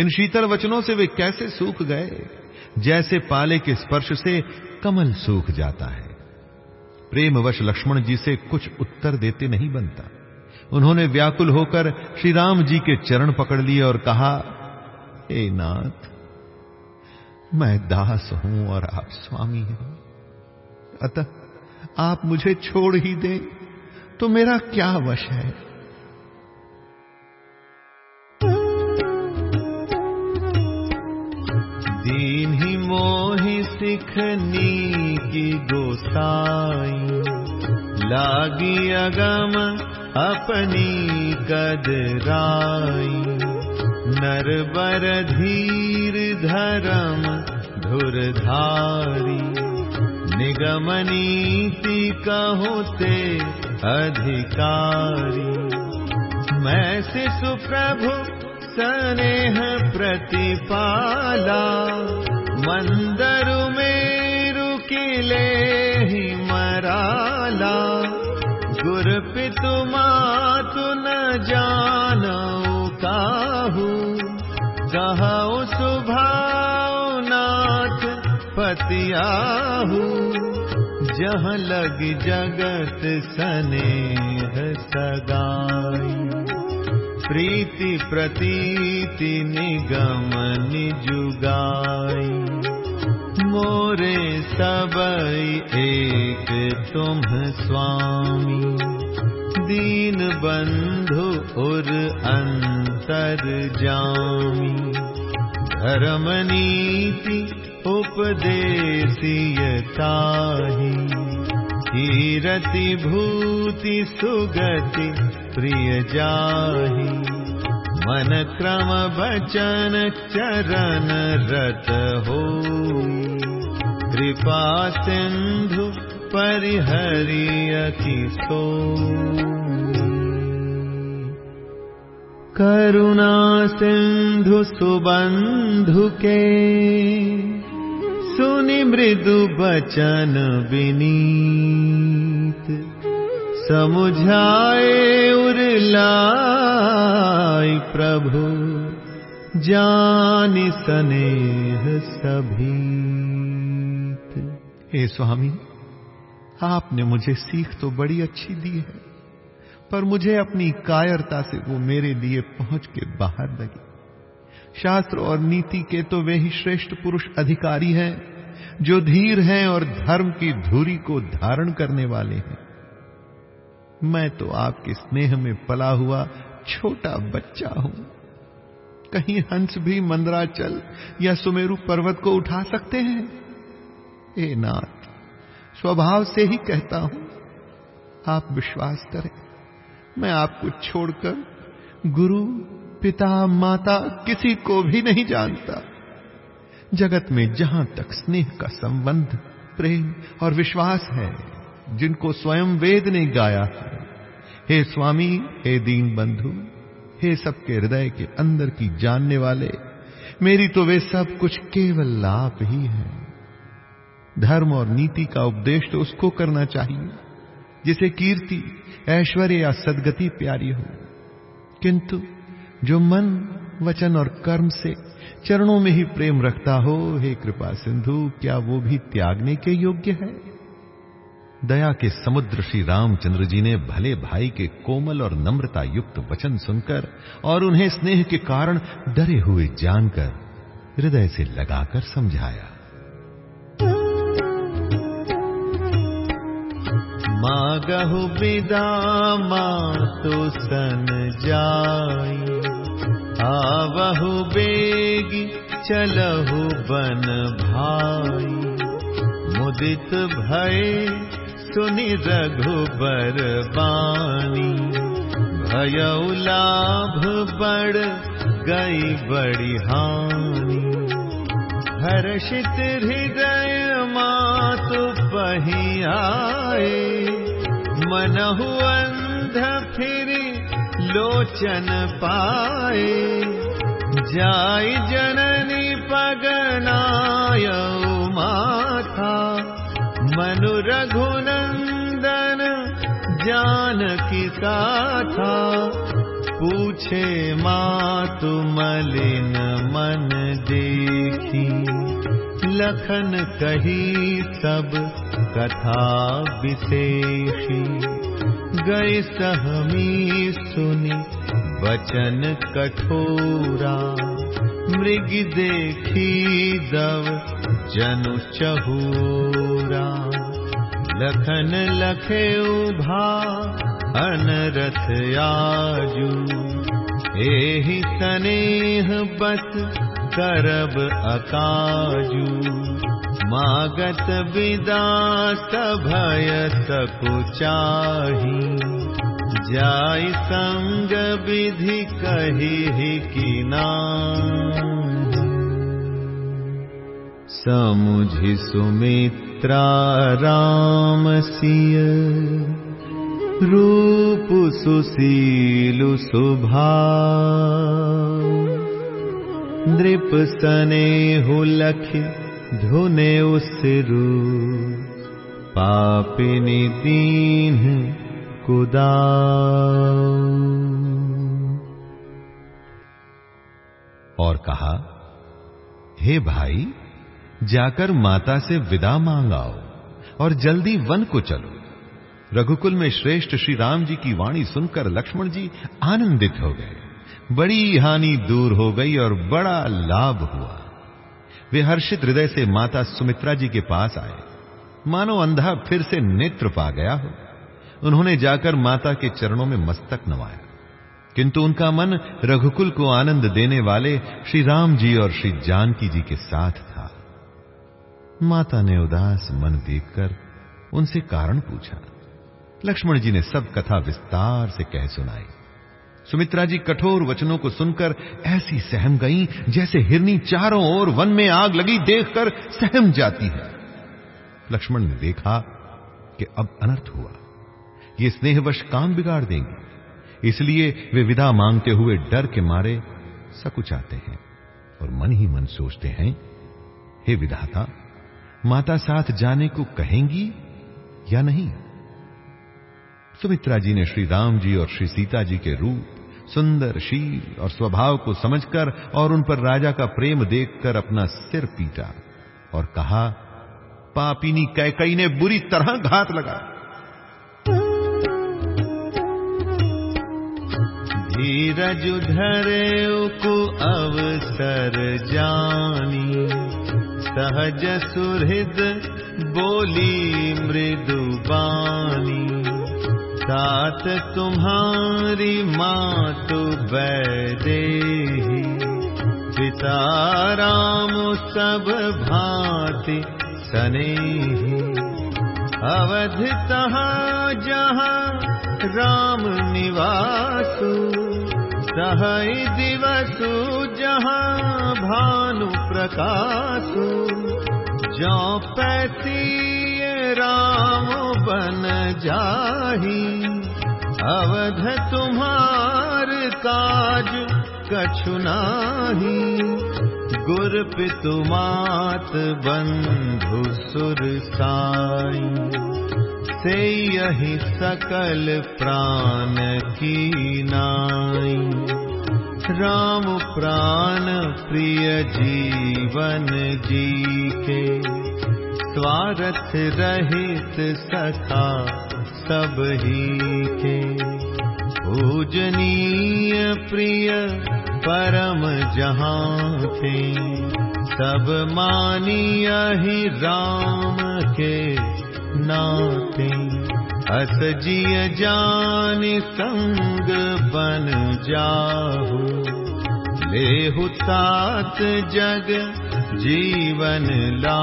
इन शीतल वचनों से वे कैसे सूख गए? जैसे पाले के स्पर्श से कमल सूख जाता है। प्रेमवश लक्ष्मण जी से कुछ उत्तर देते नहीं बनता। उन्होंने व्याकुल होकर श्री राम जी के चरण पकड़ लिए और कहा, हे नाथ, मैं दास हूँ और आप स्वामी हैं। अतः आप मुझे छोड़ ही दें तो मेरा क्या वश है? दीन ही मोहि सिखनी की गोसाई। लागी अगम अपनी कदराई नर बर धीर धर्म धुरधारी। निगम नीति कहोते अधिकारी। मैं शिशु प्रभु सनेः प्रतिपादा मन्दर मे रुकिले हि मराला गुरुपित मातु न जानू गौ सुभानाथ पत जग जगत सनेः सदा प्रीति प्रतीति निगम निजुगाई मोरे सबई एक तुम स्वामी। दीन बंधु उर अंतर जामी। धर्म नीति उपदेशियताहि कीरति भूति सुगति प्रिय जाहि मन क्रम बचन चरण रत हो कृपा सिंधु परिहरियति सो करुणा सिंधु सुबंधु के सुनि मृदु बचन विनीत। समुझाए उरलाई प्रभु, जान स्नेह सभी हे स्वामी, आपने मुझे सीख तो बड़ी अच्छी दी है, पर मुझे अपनी कायरता से वो मेरे लिए पहुँच के बाहर लगी। शास्त्र और नीति के तो वे ही श्रेष्ठ पुरुष अधिकारी हैं, जो धीर हैं और धर्म की धुरी को धारण करने वाले हैं। मैं तो आपके स्नेह में पला हुआ छोटा बच्चा हूँ। कहीं हंस भी मंदराचल या सुमेरु पर्वत को उठा सकते हैं? ए नाथ, स्वभाव से ही कहता हूँ, आप विश्वास करें। मैं आपको छोड़कर गुरु पिता माता किसी को भी नहीं जानता। जगत में जहाँ तक स्नेह का संबंध, प्रेम और विश्वास है, जिनको स्वयं वेद ने गाया है, हे स्वामी, हे दीन बंधु हे सबके हृदय के अंदर की जानने वाले, मेरी तो वे सब कुछ केवल आप ही हैं। धर्म और नीति का उपदेश तो उसको करना चाहिए, जिसे कीर्ति, ऐश्वर्य या सदगति प्यारी हो। किंतु जो मन, वचन और कर्म से चरणों में ही प्रेम रखता हो, हे कृपा सिंधु, क्या वो भी त्यागने के योग्य है? दया के समुद्र श्री रामचंद्र जी ने भले भाई के कोमल और नम्रता युक्त वचन सुनकर और उन्हें स्नेह के कारण डरे हुए जानकर हृदय से लगाकर समझाया। मागहु विदा मातु सन जाई। आवहु बेगी चलहु बन भाई। मुदित भय सुनि रघुबर बानी। भयउ लाभ बड़ गई बड़ी हानि। हर्षित हृदय मातु पही आए। मनहु अंध फिरी लोचन पाए। जाय जननी पगनाय माथा। मनु रघुनंदन जानकी था पूछे मातु मलिन मन देखी। लखन कही सब कथा विशेषी सहमी सुनी वचन कठोरा मृग देखी दव जनु चहूरा। लखन लखे उभा अनरथ आजू। एहि करब अकाजू मागत विदा सभय सकुचाही जाय संग विधि कही कि समुझि सुमित्रा राम सिय। रूप सुशीलु सुभा। नृप सने हुलख धुने उसिरु पापिनी दीन कुदा और कहा, हे भाई, जाकर माता से विदा मांगाओ और जल्दी वन को चलो। रघुकुल में श्रेष्ठ श्री राम जी की वाणी सुनकर लक्ष्मण जी आनंदित हो गए। बड़ी हानि दूर हो गई और बड़ा लाभ हुआ। वे हर्षित हृदय से माता सुमित्रा जी के पास आए। मानो अंधा फिर से नेत्र पा गया हो। उन्होंने जाकर माता के चरणों में मस्तक नवाया। किंतु उनका मन रघुकुल को आनंद देने वाले श्री राम जी और श्री जानकी जी के साथ था। माता ने उदास मन देखकर उनसे कारण पूछा। लक्ष्मण जी ने सब कथा विस्तार से कह सुनाई। सुमित्रा जी कठोर वचनों को सुनकर ऐसी सहम गईं, जैसे हिरनी चारों ओर वन में आग लगी देखकर सहम जाती है। लक्ष्मण ने देखा कि अब अनर्थ हुआ। ये स्नेहवश काम बिगाड़ देंगे। इसलिए वे विदा मांगते हुए डर के मारे सकुचाते हैं और मन ही मन सोचते हैं, हे विधाता, माता साथ जाने को कहेंगी या नहीं? सुमित्रा जी ने श्री राम जी और श्री सीता जी के रूप सुंदर शील और स्वभाव को समझकर और उन पर राजा का प्रेम देखकर अपना सिर पीटा और कहा, पापिनी कैकई ने बुरी तरह घात लगा। धीरज धरे को अवसर जानी, सहज सुहृद बोली मृदु सात तुम्हारी मातु बैदे पिता राम सब भांति सने अवध तहाँ जहाँ राम निवासु सहई दिवसु जहाँ भानु प्रकाशु। जो पैती राम बन जाही। अवध तुम्हार काज कछु नाही। गुर पितु मात बंधु सुर साई। से यही सकल प्राण की नाई। राम प्राण प्रिय जीवन जी के स्वार्थ रहित सखा सब ही के। पूजनीय प्रिय परम जहाँ थे सब मानिया ही राम के नाते। अस जिय जान संग बन जाहू लेहु तात जग जीवन ला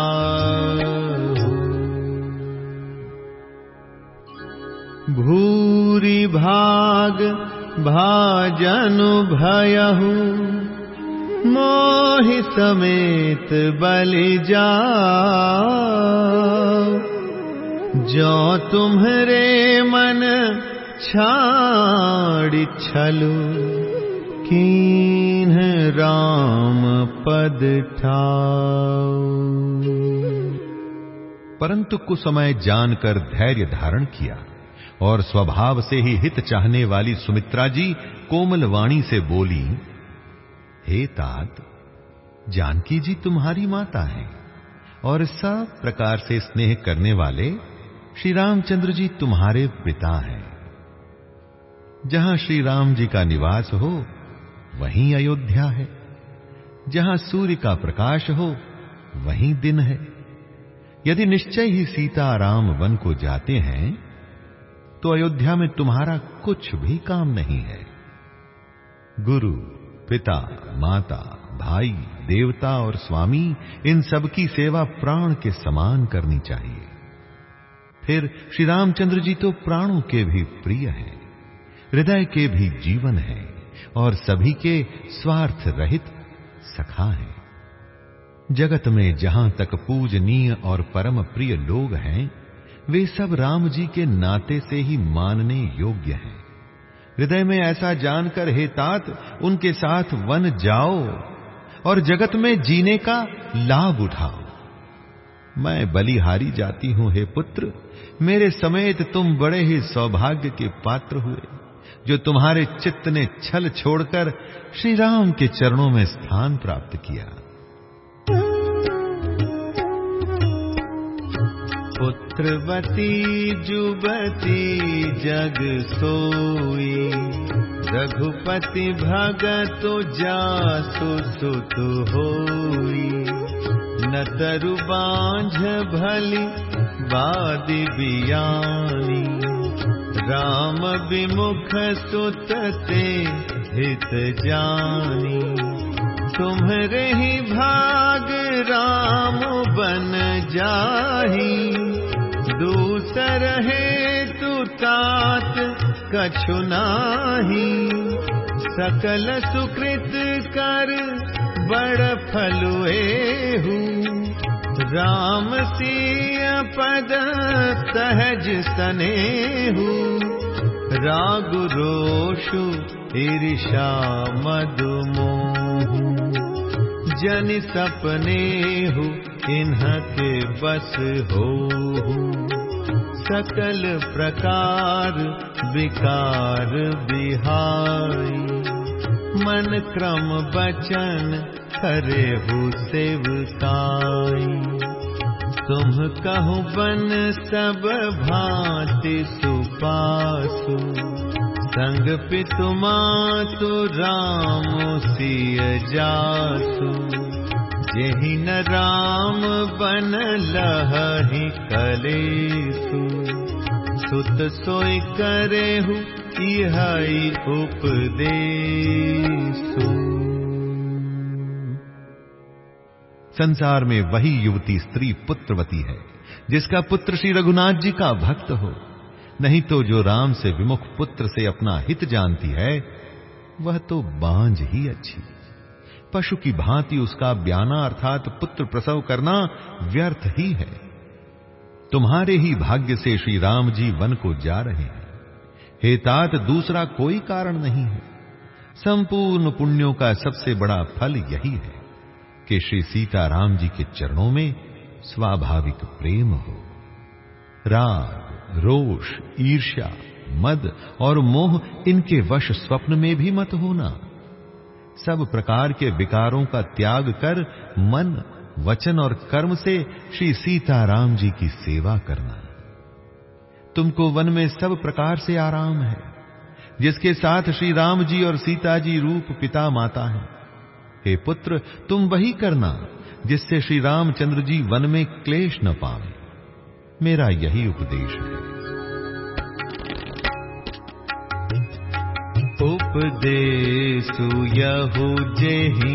भूरि भाग भाजनु भयहु मोहि समेत बलि जा जो तुम्हरे मन छाड़ी छलू कीन राम पद परंतु कुछ समय जानकर धैर्य धारण किया और स्वभाव से ही हित चाहने वाली सुमित्रा जी कोमल वाणी से बोली, हे तात, जानकी जी तुम्हारी माता है और सब प्रकार से स्नेह करने वाले श्री रामचंद्र जी तुम्हारे पिता हैं। जहाँ श्री राम जी का निवास हो वहीं अयोध्या है। जहाँ सूर्य का प्रकाश हो, वहीं दिन है। यदि निश्चय ही सीता राम वन को जाते हैं तो अयोध्या में तुम्हारा कुछ भी काम नहीं है। गुरु, पिता, माता, भाई, देवता और स्वामी, इन सब की सेवा प्राण के समान करनी चाहिए। फिर श्री रामचंद्र जी तो प्राणों के भी प्रिय हैं, हृदय के भी जीवन हैं। और सभी के स्वार्थ रहित सखा हैं। जगत में जहाँ तक पूजनीय और परम प्रिय लोग हैं, वे सब राम जी के नाते से ही मानने योग्य हैं। हृदय में ऐसा जानकर हे तात, उनके साथ वन जाओ और जगत में जीने का लाभ उठाओ। मैं बलिहारी जाती हूँ हे पुत्र, मेरे समेत तुम बड़े ही सौभाग्य के पात्र हुए। जो तुम्हारे चित्त ने छल छोड़कर श्री राम के चरणों में स्थान प्राप्त किया। पुत्रवती जुबती जग सोई। रघुपति भगत जासु सुत होई। न तरु बांझ भली बादी बियानी। राम विमुख सुतते हित जानी। ही भाग राम बन जाही। दूसर है तू तात कछु नाही। सकल सुकृत कर बड़ फलुए राम सिय पद सहज सने हूँ राग रोषु ईर्षा मधुमोह। जन सपने हूँ इन्ह के बस हो सकल प्रकार विकार बिहाई मन क्रम बचन करे हु सेवकाई। तुम कहु बन सब भांति सुपासु संग पितु मातु राम सिय जासु। जेहि न राम बन लहि कलेसु सुत सोई हु संसार में वही युवती स्त्री पुत्रवती है, जिसका पुत्र श्री रघुनाथ जी का भक्त हो। नहीं तो जो राम से विमुख पुत्र से अपना हित जानती है, वह तो बांझ ही अच्छी। पशु की भांति उसका ब्याना अर्थात पुत्र प्रसव करना व्यर्थ ही है। तुम्हारे ही भाग्य से श्री राम जी वन को जा रहे हैं। हेतात दूसरा कोई कारण नहीं है। संपूर्ण पुण्यों का सबसे बड़ा फल यही है कि श्री सीताराम जी के चरणों में स्वाभाविक प्रेम हो। राग, रोष, ईर्ष्या, मद और मोह इनके वश स्वप्न में भी मत होना। सब प्रकार के विकारों का त्याग कर मन, वचन और कर्म से श्री सीताराम जी की सेवा करना। तुमको वन में सब प्रकार से आराम है, जिसके साथ श्री राम जी और सीता जी रूप पिता माता हैं। हे पुत्र, तुम वही करना, जिससे श्री रामचंद्र जी वन में क्लेश न पावे। मेरा यही उपदेश है। उपदेशु यहु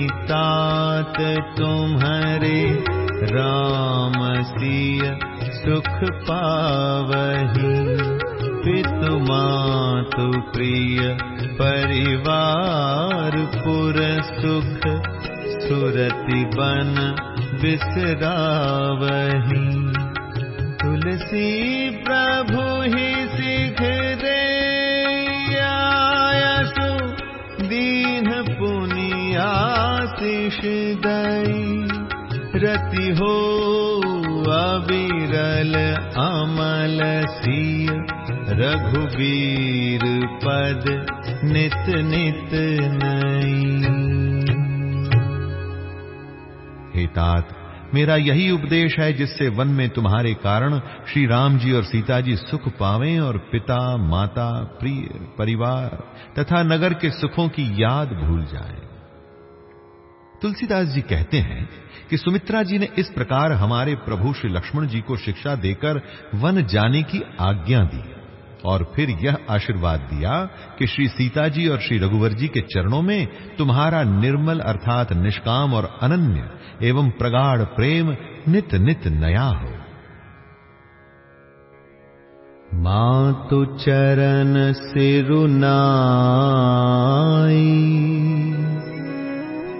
तात तुम्हारे राम सिय। सुख पावही पितु मातु प्रिय परिवार पुर सुख सुरति बन बिसरावही। तुलसी प्रभु ही सिख दे आयसु दीन पुनियाशिष दई। रति हो अविरल अमल सिय रघुबीर पद नित नित नई तात, मेरा यही उपदेश है जिससे वन में तुम्हारे कारण श्री राम जी और सीता जी सुख पावें और पिता, माता, प्रिय, परिवार तथा नगर के सुखों की याद भूल जाएँ। तुलसीदास जी कहते हैं कि सुमित्रा जी ने इस प्रकार हमारे प्रभु श्री लक्ष्मण जी को शिक्षा देकर वन जाने की आज्ञा दी और फिर यह आशीर्वाद दिया कि श्री सीता जी और श्री रघुवर जी के चरणों में तुम्हारा निर्मल अर्थात निष्काम और अनन्य एवं प्रगाढ़ प्रेम नित नित नया हो। मातु चरण सिरुनाई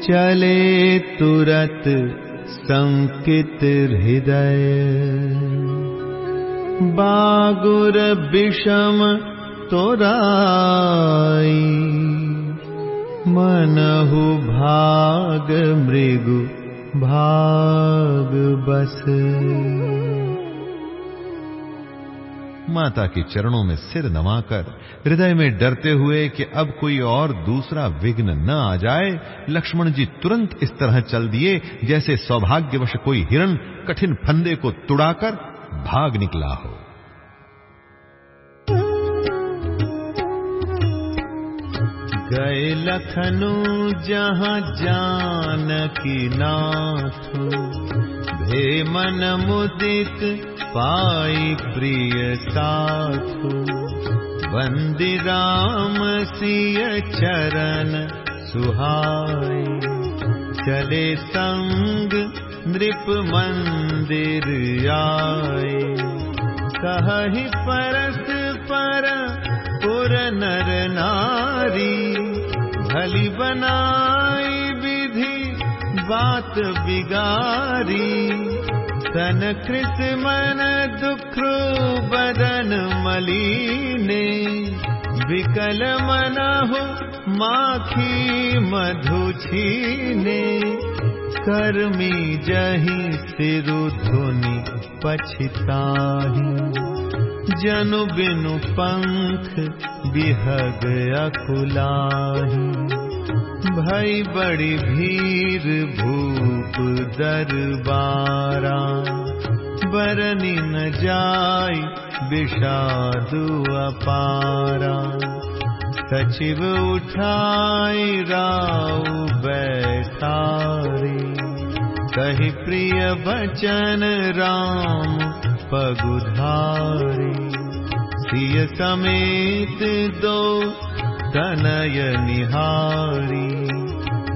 चले तुरत संकित हृदय। बागुर विषम तोराई मनहु भाग मृगु भाग बस माता के चरणों में सिर नवाकर हृदय में डरते हुए कि अब कोई और दूसरा विघ्न न आ जाए, लक्ष्मण जी तुरंत इस तरह चल दिए, जैसे सौभाग्यवश कोई हिरण कठिन फंदे को तुड़ाकर भाग निकला हो। गए लखनऊ जहाँ जान की नाथ। भे मन मुदित पाई प्रिय साथ वन्दि राम सिय चरण सुहाय चले संग नृप आए। कहि परस पर पुर नर नारी भली बनाई बात बिगारी तन कृत मन दुख बदन मलीने विकल मनहु मधु छीने कर्मी जही सिरु धुनि पछताही। जनु बिनु पंख बिहग अकुलाही भई बड़ी भीर भूप दरबारा। बरनी न जाय विषादु अपारा। सचिव उठाई राउ बैठारी कही प्रिय बचन राम पगुधारी। सिय समेत दो तनय निहारी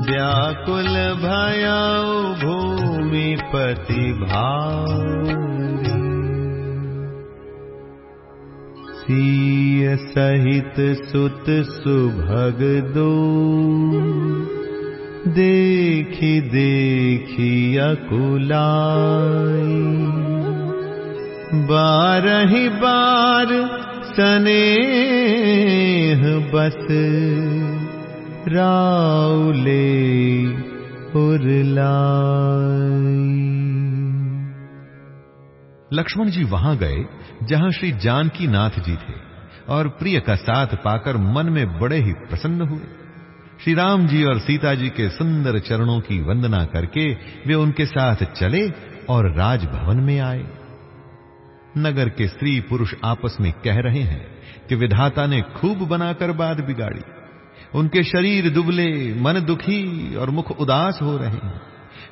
व्याकुल भयाउ भूमि पति भारी सीय सहित सुत सुभग दो देखी देखी अकुलाई। बारही बार स्नेह बस राउले लक्ष्मण जी वहाँ गए, जहाँ श्री जानकी नाथ जी थे, और प्रिय का साथ पाकर मन में बड़े ही प्रसन्न हुए। श्री राम जी और सीता जी के सुंदर चरणों की वंदना करके वे उनके साथ चले और राजभवन में आए। नगर के स्त्री पुरुष आपस में कह रहे हैं कि विधाता ने खूब बनाकर बात बिगाड़ी। उनके शरीर दुबले, मन दुखी और मुख उदास हो रहे हैं।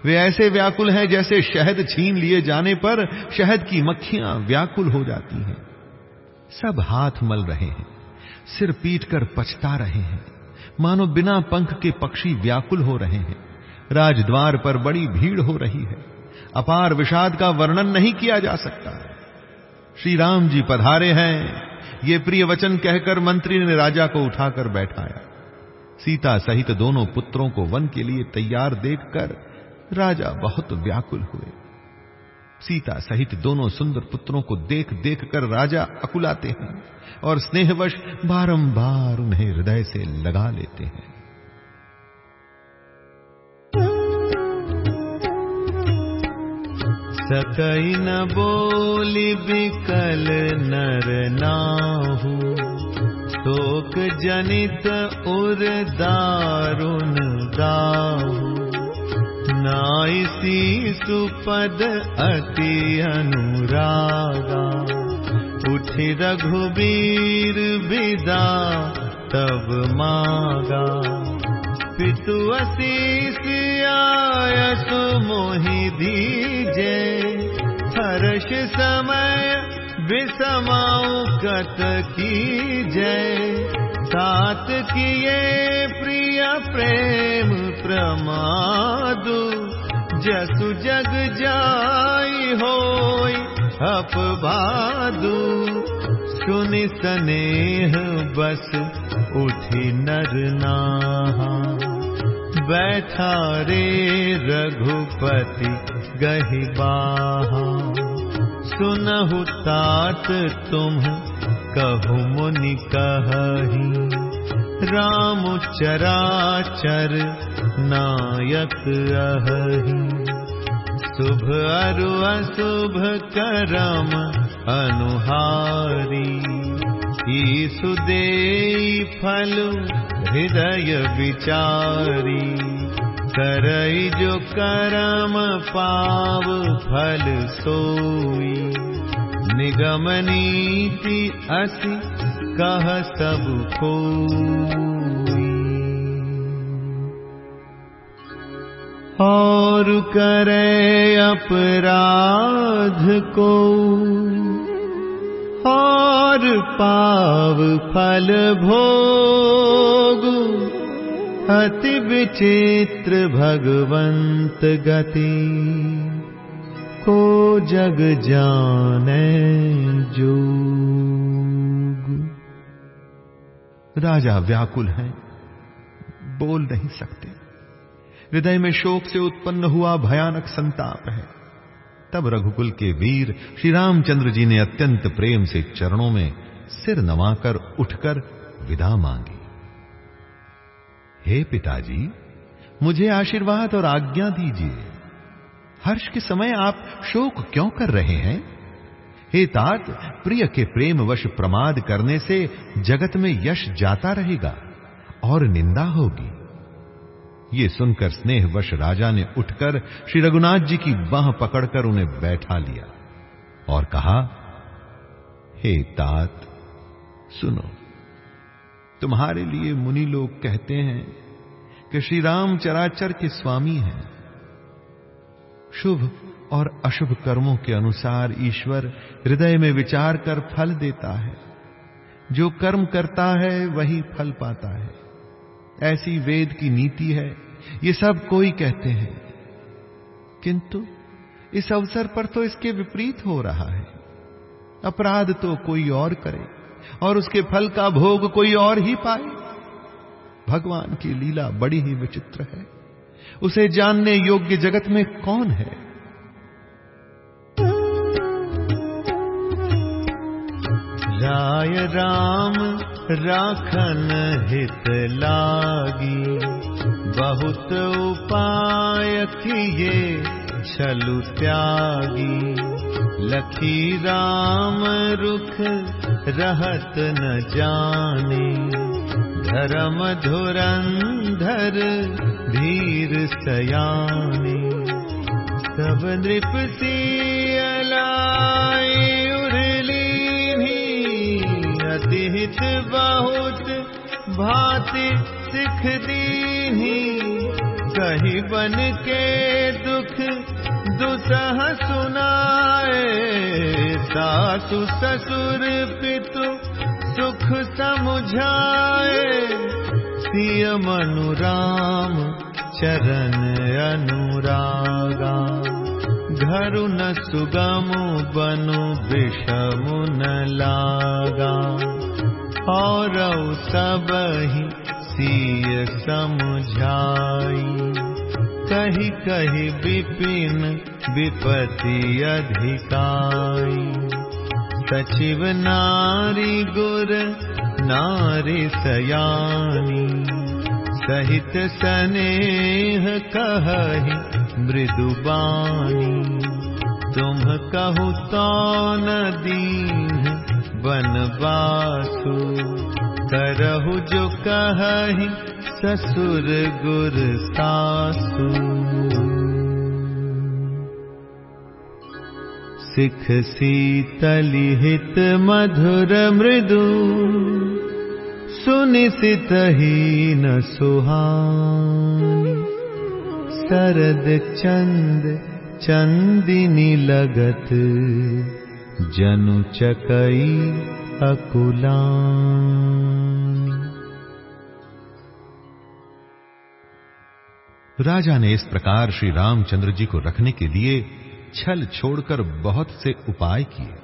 वे ऐसे व्याकुल हैं जैसे शहद छीन लिए जाने पर शहद की मक्खियाँ व्याकुल हो जाती हैं। सब हाथ मल रहे हैं, सिर पीट कर पछता रहे हैं। मानो बिना पंख के पक्षी व्याकुल हो रहे हैं। राजद्वार पर बड़ी भीड़ हो रही है। अपार विषाद का वर्णन नहीं किया जा सकता। श्री राम जी पधारे हैं। ये प्रिय वचन कहकर मंत्री ने राजा को उठाकर बैठाया। सीता सहित दोनों पुत्रों को वन के लिए तैयार देखकर राजा बहुत व्याकुल हुए। सीता सहित दोनों सुंदर पुत्रों को देख देख कर राजा अकुलाते हैं और स्नेहवश बारंबार उन्हें हृदय से लगा लेते हैं। सकई न बोली बिकल नर नाहू। शोक जनित उर दारुण नाइसी सुपद अति अनुरागा। उठि रघुबीर विदा तब मागा आयसु मोहि दीजे। हर्ष समय विषमाऊ कत की जय सात किए प्रिय प्रेम प्रमादु। जसु जग जाई होई अपवादु सुनि स्नेह बस उठी नर नाहा। बैठा रे रघुपति गही बाहा। सुनहु तात तुम कहु मुनि कही। राम चराचर नायक अहि। शुभ अरु अशुभ करम अनुहारी ईसु दे फल, हृदय विचारी। करई जो करम पाव, फल सोई। निगम नीति असि, कह सब कोई। और करे अपराध को और पाव फल भोग। अति विचित्र भगवंत गति। को जग जाने जो राजा व्याकुल हैं, बोल नहीं सकते। हृदय में शोक से उत्पन्न हुआ भयानक संताप है। तब रघुकुल के वीर श्री रामचंद्र जी ने अत्यंत प्रेम से चरणों में सिर नवाकर उठकर विदा मांगी। हे पिताजी, मुझे आशीर्वाद और आज्ञा दीजिए। हर्ष के समय आप शोक क्यों कर रहे हैं? हे तात, प्रिय के प्रेम वश प्रमाद करने से जगत में यश जाता रहेगा और निंदा होगी। ये सुनकर स्नेहवश राजा ने उठकर श्री रघुनाथ जी की बाह पकड़कर उन्हें बैठा लिया और कहा, हे तात, सुनो, तुम्हारे लिए मुनि लोग कहते हैं कि श्री राम चराचर के स्वामी हैं। शुभ और अशुभ कर्मों के अनुसार ईश्वर हृदय में विचार कर फल देता है। जो कर्म करता है, वही फल पाता है। ऐसी वेद की नीति है ये सब कोई कहते हैं। किंतु इस अवसर पर तो इसके विपरीत हो रहा है। अपराध तो कोई और करे और उसके फल का भोग कोई और ही पाए। भगवान की लीला बड़ी ही विचित्र है। उसे जानने योग्य जगत में कौन है? राय राम राखन हित लागी। बहुत उपाय किए छलु त्यागी। लखी राम रुख रहत न जाने। धर्म धुरंधर धीर सयाने। सब नृप सियलाई उड़ली भी अतिहित बहुत भांति सिख दीनी कही बन के दुख दुसह सुनाए। सासु ससुर पितु सुख समुझाए। सिय मनु राम चरण अनुरागा। घरु न सुगमु बनु विषमु न लागा। और सब ही सिय समझाई। कही कही विपिन विपति अधिकाई। सचिव नारी गुर, नारी सयानी। सहित सनेह कहि मृदुबानी तुम कहु तो न दीन बनवासु करहु जो कहि ससुर गुरु साख सीतलि हित मधुर मृदु सुनि न सुहा शरद चन्द चनी लगत जनु चकई अकुला राजा ने इस प्रकार श्री रामचंद्र जी को रखने के लिए छल छोड़कर बहुत से उपाय किए।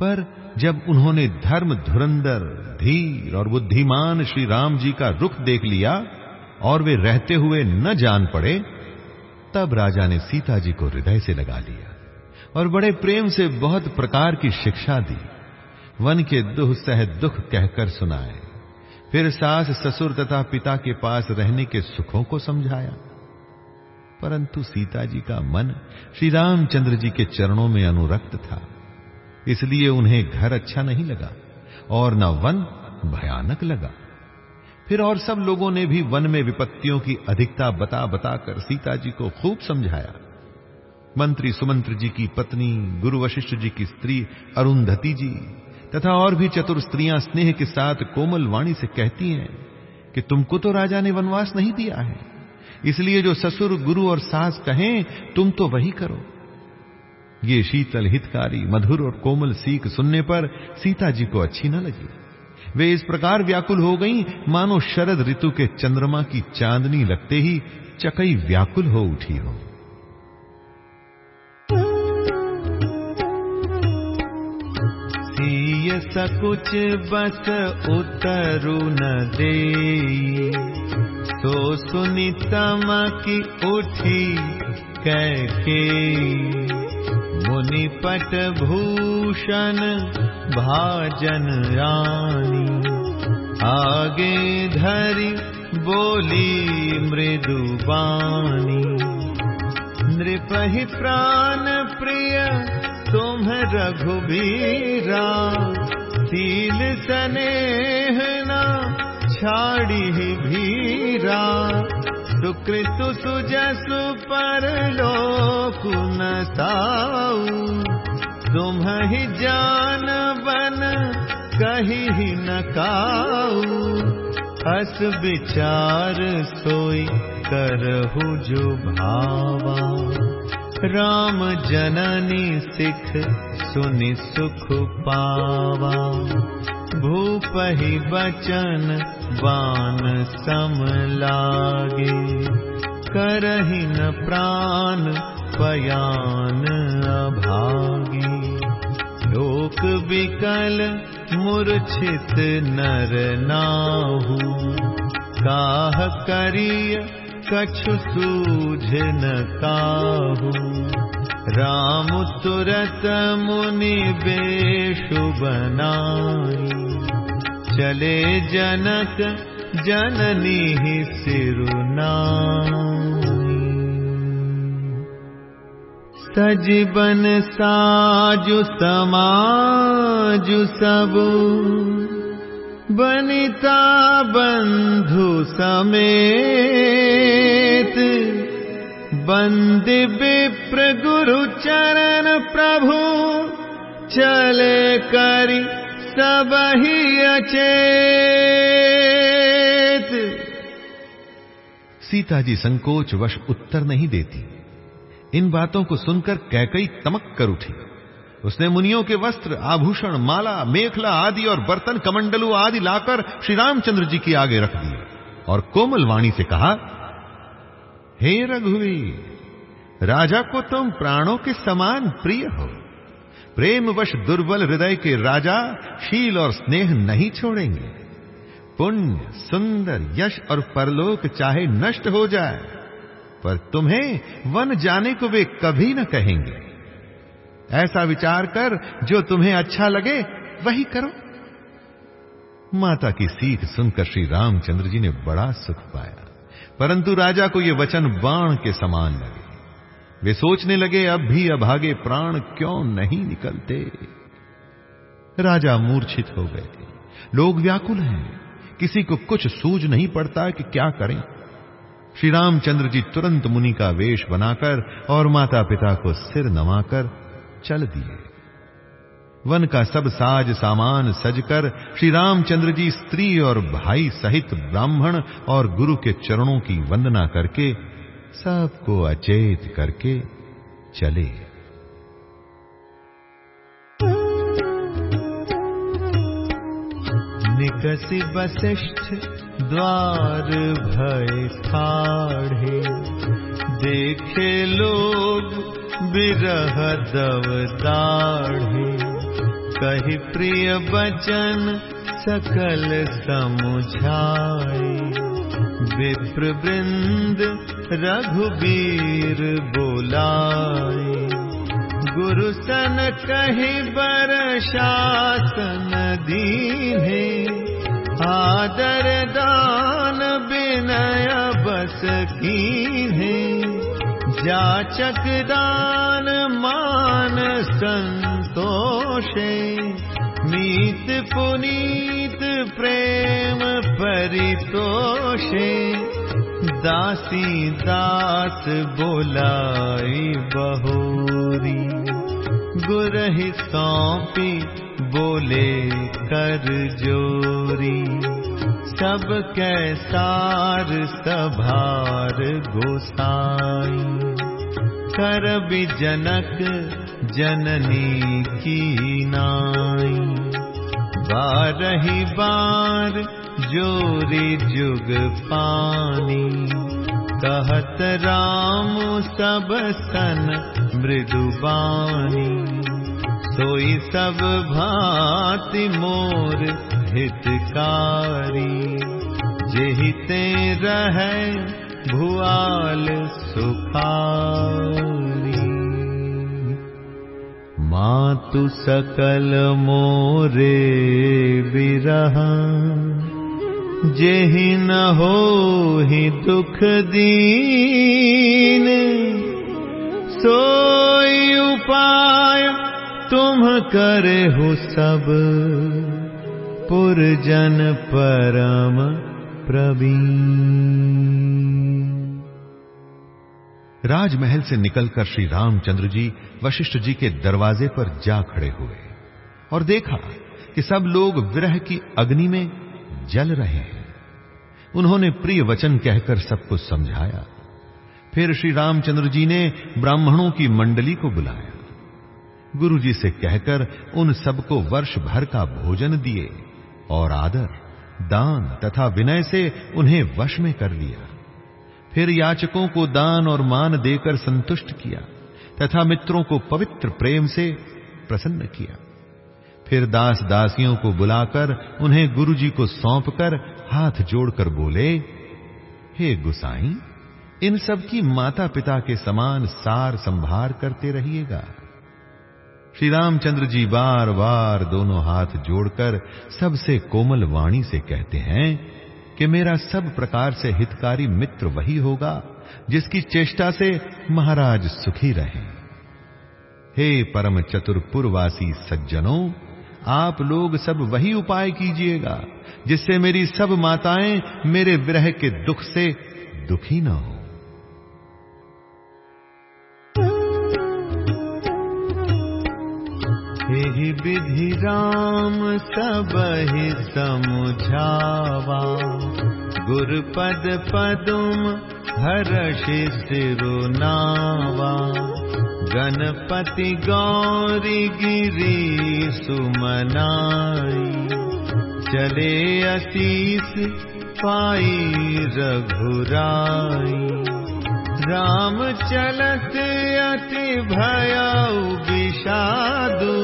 पर जब उन्होंने धर्म धुरंधर, धीर और बुद्धिमान श्री राम जी का रुख देख लिया और वे रहते हुए न जान पड़े, तब राजा ने सीता जी को हृदय से लगा लिया। और बड़े प्रेम से बहुत प्रकार की शिक्षा दी। वन के दुख सह दुख कहकर सुनाए। फिर सास ससुर तथा पिता के पास रहने के सुखों को समझाया। परंतु सीता जी का मन श्री रामचंद्र जी के चरणों में अनुरक्त था। इसलिए उन्हें घर अच्छा नहीं लगा और न वन भयानक लगा। फिर और सब लोगों ने भी वन में विपत्तियों की अधिकता बता बताकर सीता जी को खूब समझाया। मंत्री सुमंत्र जी की पत्नी, गुरु वशिष्ठ जी की स्त्री, अरुंधति जी, तथा और भी चतुर स्त्रियाँ स्नेह के साथ कोमल वाणी से कहती हैं कि तुमको तो राजा ने वनवास नहीं दिया है। इसलिए जो ससुर, गुरु और सास कहें, तुम तो वही करो। ये शीतल, हितकारी, मधुर और कोमल सीख सुनने पर सीता जी को अच्छी न लगी। वे इस प्रकार व्याकुल हो गईं, मानो शरद ऋतु के चंद्रमा की चांदनी लगते ही चकई व्याकुल हो उठी हो। सीय सकुच बस उतरु न दे तो सुनी की उठी कैके मुनिपट भूषण भाजन रानी। आगे धरि बोली मृदुबानी नृपहि प्राण प्रिय तुम रघुबीरा शील स्नेह न छाड़ी भीरा। सुकृतु सुजसु पर लोकुन ताऊ तुम ही जान बन कही न काऊ हस विचार सोई करहु जो भावा राम जननी सिख सुनि सुख पावा। भूपहि बचन बान सम लागे। करहि न प्राण पयान अभागे। लोक विकल मूर्छित नर नाहू। काह करिय कछु सूझ न काहू राम तुरत मुनि बेशु बनाई। चले जनक जननी सिरुनाई। सजीवन साजु समाजु सबु बनिता बंधु समेत। बंदि विप्र गुरु चरण प्रभु, चले करी सब ही अचेत। सीता जी संकोच वश उत्तर नहीं देती। इन बातों को सुनकर कैकई तमक कर उठी। उसने मुनियों के वस्त्र, आभूषण, माला, मेखला आदि और बर्तन, कमंडलू आदि लाकर श्री रामचंद्र जी की आगे रख दिए और कोमल वाणी से कहा, हे रघुवीर, राजा को तुम प्राणों के समान प्रिय हो। प्रेमवश दुर्बल हृदय के राजा शील और स्नेह नहीं छोड़ेंगे। पुण्य, सुंदर, यश और परलोक चाहे नष्ट हो जाए, पर तुम्हें वन जाने को वे कभी न कहेंगे। ऐसा विचार कर जो तुम्हें अच्छा लगे, वही करो। माता की सीख सुनकर श्री रामचंद्र जी ने बड़ा सुख पाया, परंतु राजा को ये वचन बाण के समान लगे। वे सोचने लगे, अब भी अभागे प्राण क्यों नहीं निकलते? राजा मूर्छित हो गए लोग व्याकुल हैं। किसी को कुछ सूझ नहीं पड़ता कि क्या करें। श्री रामचंद्र जी तुरंत मुनि का वेश बनाकर और माता पिता को सिर नवाकर चल दिए। वन का सब साज सामान सजकर श्री रामचंद्र जी स्त्री और भाई सहित ब्राह्मण और गुरु के चरणों की वंदना करके सबको अचेत करके चले। निकसि वशिष्ठ द्वार भय ठाढ़े देखे लोग विरह दव दाढ़े कही प्रिय बचन, सकल समुझाए। विप्र वृंद रघुबीर बोलाए। गुरु सन कही, बर शासन दीने आदर दान, विनय बस कीन्हे जाचक दान मान संतोषे। मीत पुनीत प्रेम परितोषे। दासी दास बोलाई बहोरी। गुरहि सौंपी बोले कर जोरी सब कैसार गोसाई? कर भी जनक जननी की नाई। बारही बार जोरी जुग पानी। कहत राम सब सन मृदुबानी सोई सब भांति मोर हितकारी। जेहिते रहे भुआल सुखारी मातु सकल मोरे विरह हो ही दुख दीन। सोई उपाय तुम करे हो सब। पुरजन परम प्रवीण। राजमहल से निकलकर श्री रामचंद्र जी वशिष्ठ जी के दरवाजे पर जा खड़े हुए और देखा कि सब लोग विरह की अग्नि में जल रहे हैं। उन्होंने प्रिय वचन कहकर सबको समझाया। फिर श्री रामचंद्र जी ने ब्राह्मणों की मंडली को बुलाया। गुरु जी से कहकर उन सबको वर्ष भर का भोजन दिए और आदर, दान तथा विनय से उन्हें वश में कर लिया। फिर याचकों को दान और मान देकर संतुष्ट किया तथा मित्रों को पवित्र प्रेम से प्रसन्न किया। फिर दास दासियों को बुलाकर उन्हें गुरु जी को सौंपकर हाथ जोड़कर बोले, हे गुसाई, इन सब की माता पिता के समान सार संभार करते रहिएगा। श्री रामचंद्र जी बार बार दोनों हाथ जोड़कर सबसे कोमल वाणी से कहते हैं कि मेरा सब प्रकार से हितकारी मित्र वही होगा जिसकी चेष्टा से महाराज सुखी रहे। हे परम चतुरपुरवासी सज्जनों, आप लोग सब वही उपाय कीजिएगा जिससे मेरी सब माताएँ मेरे विरह के दुख से दुखी न हो। ही विधि राम सब ही समुझावा। गुरुपद पदुम हर्षि सिरुनावा। गणपति गौरी गिरी सुमनाई। चले असीस पाई रघुराई राम चलत अति भयउ विषादु।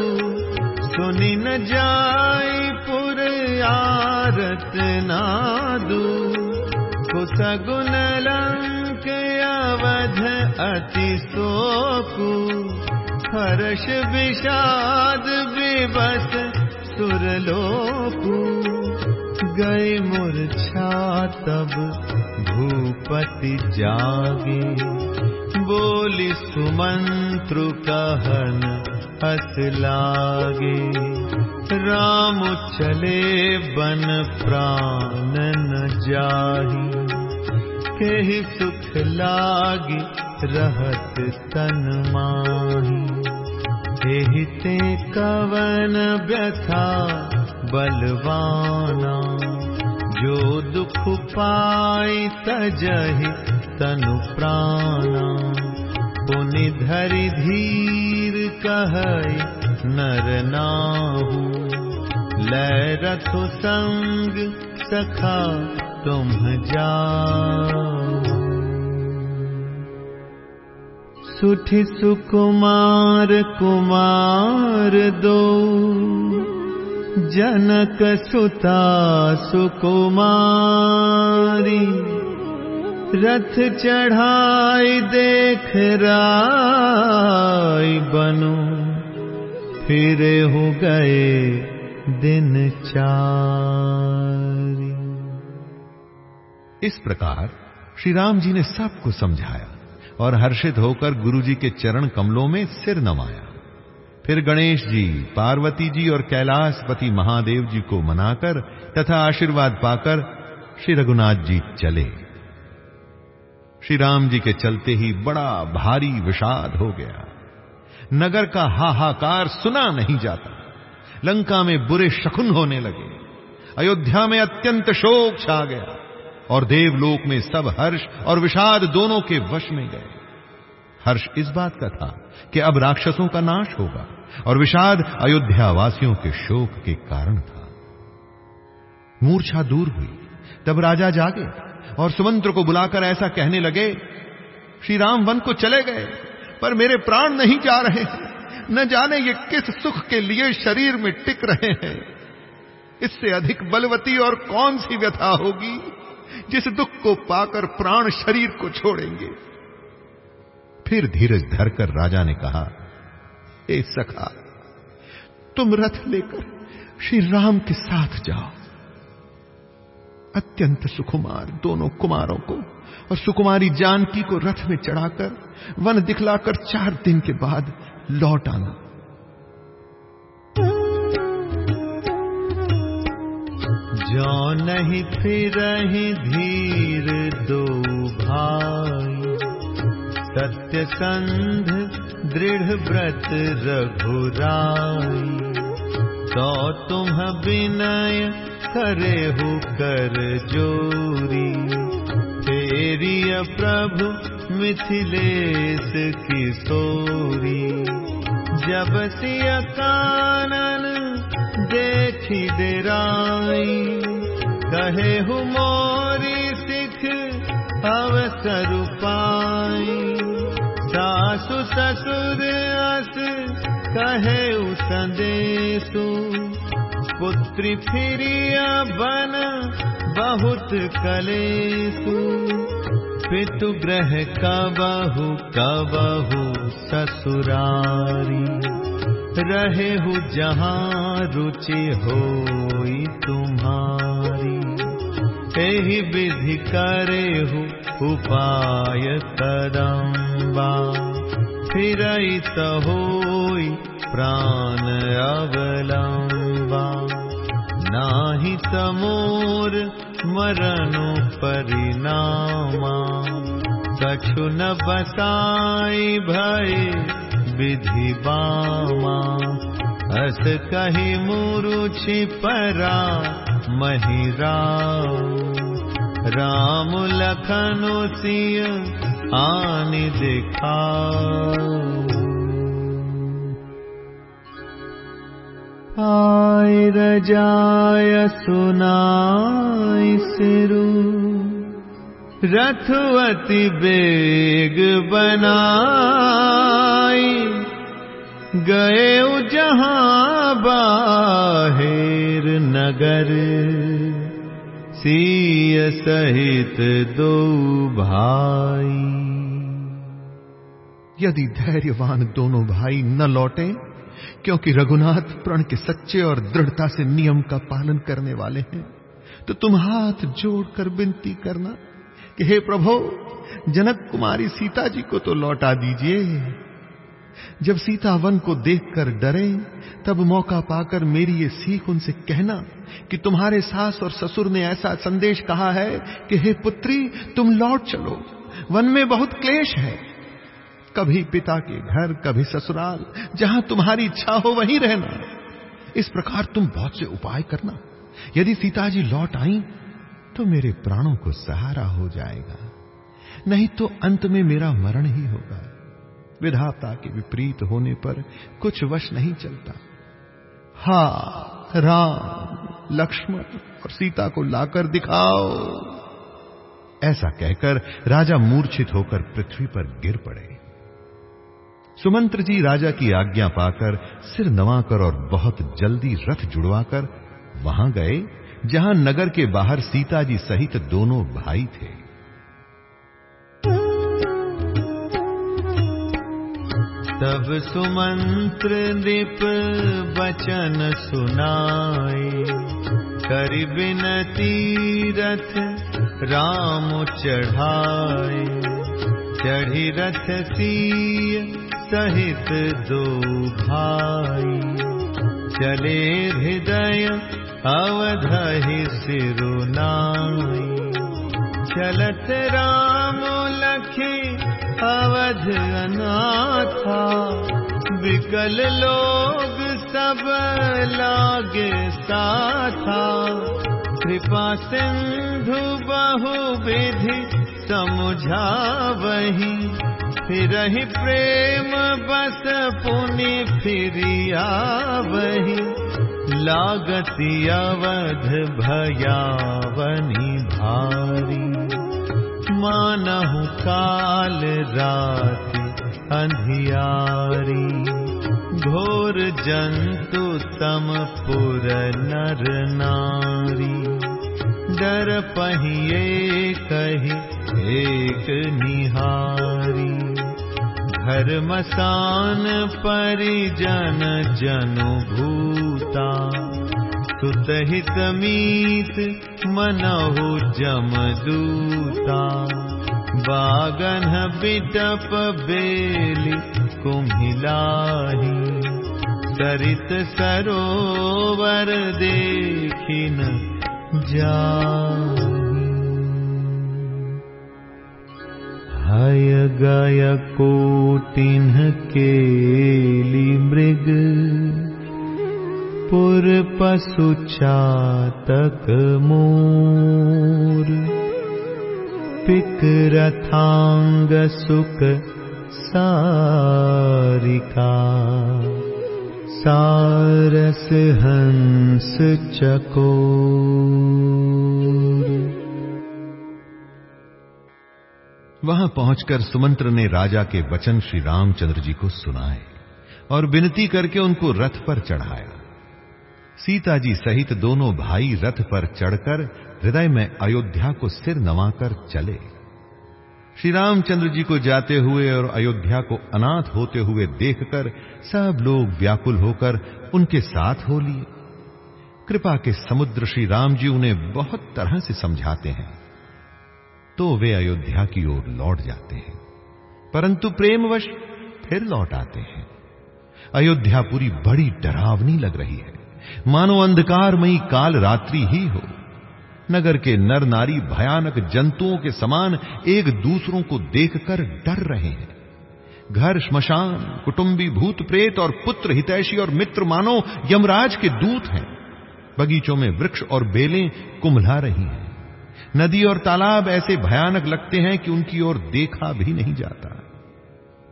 सुनि न जाई पुर आरत नादु। कुसगुन लंक अवध अति सोकु हर्ष विषाद विवस सुरलोकु। गए मूर्छा तब भूपति जागे। बोली सुमंत्रु कहन हस लागे। राम चले बन प्राण न जाही। के सुख लागी रहत तन माही। ते कवन व्यथा बलवाना जो दुख पाई तजहि तनु प्राणा। पुनि धरि धीर कह नर नाहू। लय रथु संग सखा तुम सुकुमार कुमार दो जनक सुता सुकुमारी, रथ चढ़ाई देख राय बनो, फिर हो गए दिन चारी। इस प्रकार श्री राम जी ने सबको समझाया और हर्षित होकर गुरु जी के चरण कमलों में सिर नमाया। फिर गणेश जी, पार्वती जी और कैलाशपति महादेव जी को मनाकर तथा आशीर्वाद पाकर श्री रघुनाथ जी चले। श्री राम जी के चलते ही बड़ा भारी विषाद हो गया। नगर का हाहाकार सुना नहीं जाता। लंका में बुरे शकुन होने लगे। अयोध्या में अत्यंत शोक छा गया और देवलोक में सब हर्ष और विषाद दोनों के वश में गए। हर्ष इस बात का था कि अब राक्षसों का नाश होगा और विषाद अयोध्या वासियों के शोक के कारण था। मूर्छा दूर हुई, तब राजा जागे और सुमंत्र को बुलाकर ऐसा कहने लगे, श्री राम वन को चले गए, पर मेरे प्राण नहीं जा रहे न जाने ये किस सुख के लिए शरीर में टिक रहे हैं। इससे अधिक बलवती और कौन सी व्यथा होगी, जिस दुख को पाकर प्राण शरीर को छोड़ेंगे? फिर धीरज धरकर राजा ने कहा, ए सखा, तुम रथ लेकर श्री राम के साथ जाओ। अत्यंत सुकुमार दोनों कुमारों को और सुकुमारी जानकी को रथ में चढ़ाकर, वन दिखलाकर चार दिन के बाद लौट आना। जो नहीं फिर धीर दो भाई सत्य संध दृढ़ व्रत रघुराई तो तुम विनय करे हो कर जोरी। तेरिय प्रभु मिथिलेश किशोरी जब सिय कानन देखी डेराई कहे हु मोरी सिख अवसर पाई। सासु ससुर अस कहे संदेशु पुत्री फिरिया बन, बहुत कलेसु पितु ग्रह कबहु कबहु ससुरारी। रहे हो जहाँ रुचि हो तुम्हारी। हि विधि करेहु उपाय करम् वा फिर प्राणलम्बा नाहि तमोर मरणु परिणामा। कछु न बताय भय विधि विधिवा अस कही मुरुचि परा महिरा। राम लखनु सिय आनि दिखा। आय रजाय सुनाय सिरु रथवती बेग बनाई गए जहाँ बाहेर नगर। सीय सहित दो भाई। यदि धैर्यवान दोनों भाई न लौटे, क्योंकि रघुनाथ प्रण के सच्चे और दृढ़ता से नियम का पालन करने वाले हैं तो तुम हाथ जोड़कर विनती करना कि हे प्रभु जनक कुमारी सीता जी को तो लौटा दीजिए। जब सीता वन को देखकर डरे, तब मौका पाकर मेरी ये सीख उनसे कहना कि तुम्हारे सास और ससुर ने ऐसा संदेश कहा है कि हे पुत्री, तुम लौट चलो। वन में बहुत क्लेश है। कभी पिता के घर, कभी ससुराल, जहाँ तुम्हारी इच्छा हो वहीं रहना। इस प्रकार तुम बहुत से उपाय करना। यदि सीता जी लौट आई तो मेरे प्राणों को सहारा हो जाएगा। नहीं तो अंत में मेरा मरण ही होगा। विधाता के विपरीत होने पर कुछ वश नहीं चलता। हा, राम, लक्ष्मण और सीता को लाकर दिखाओ। ऐसा कहकर राजा मूर्छित होकर पृथ्वी पर गिर पड़े। सुमंत्र जी राजा की आज्ञा पाकर सिर नवाकर और बहुत जल्दी रथ जुड़वाकर वहाँ गए, जहाँ नगर के बाहर सीता जी सहित दोनों भाई थे। तब सुमंत्र दीप बचन कर बिनती रथ राम चढ़ाए चढ़ी रथ सीय सहित दो भाई। चले हृदय अवधहि सिरुनाई। चलत राम लखी अवध अनाथा। विकल लोग सब लागे साथा। कृपा सिंधु बहु विधि समझा वही फिर ही प्रेम बस पुनि फिरिया वही लागती अवध भयावनी भारी। मानहु काल राति अंधियारी। घोर जंतु तम पुर नर नारी। डर पहिए कही एक निहारी। घर मसान परिजन जनु भूता सुतहित मीत मनहु जमदूता। बागन बिटप बेली कुम्हिलाही सरित सरोवर देखिन जाही। हय गय कोटिन्ह केली मृग पुर पशु चातक मोर। पिक रथांग सुख सारिका। सारस हंस चकोर। वहाँ पहुंचकर सुमंत्र ने राजा के वचन श्री रामचंद्र जी को सुनाए और विनती करके उनको रथ पर चढ़ाया। सीता जी सहित दोनों भाई रथ पर चढ़कर हृदय में अयोध्या को सिर नवाकर चले। श्री रामचंद्र जी को जाते हुए और अयोध्या को अनाथ होते हुए देखकर सब लोग व्याकुल होकर उनके साथ हो लिए। कृपा के समुद्र श्री राम जी उन्हें बहुत तरह से समझाते हैं तो वे अयोध्या की ओर लौट जाते हैं। परंतु प्रेमवश फिर लौट आते हैं। अयोध्यापुरी बड़ी डरावनी लग रही है। मानो अंधकारमयी काल रात्रि ही हो। नगर के नर नारी भयानक जंतुओं के समान एक दूसरों को देखकर डर रहे हैं। घर, श्मशान, कुटुंबी भूत प्रेत और पुत्र हितैषी और मित्र मानो यमराज के दूत हैं। बगीचों में वृक्ष और बेलें कुंभला रही हैं। नदी और तालाब ऐसे भयानक लगते हैं कि उनकी ओर देखा भी नहीं जाता।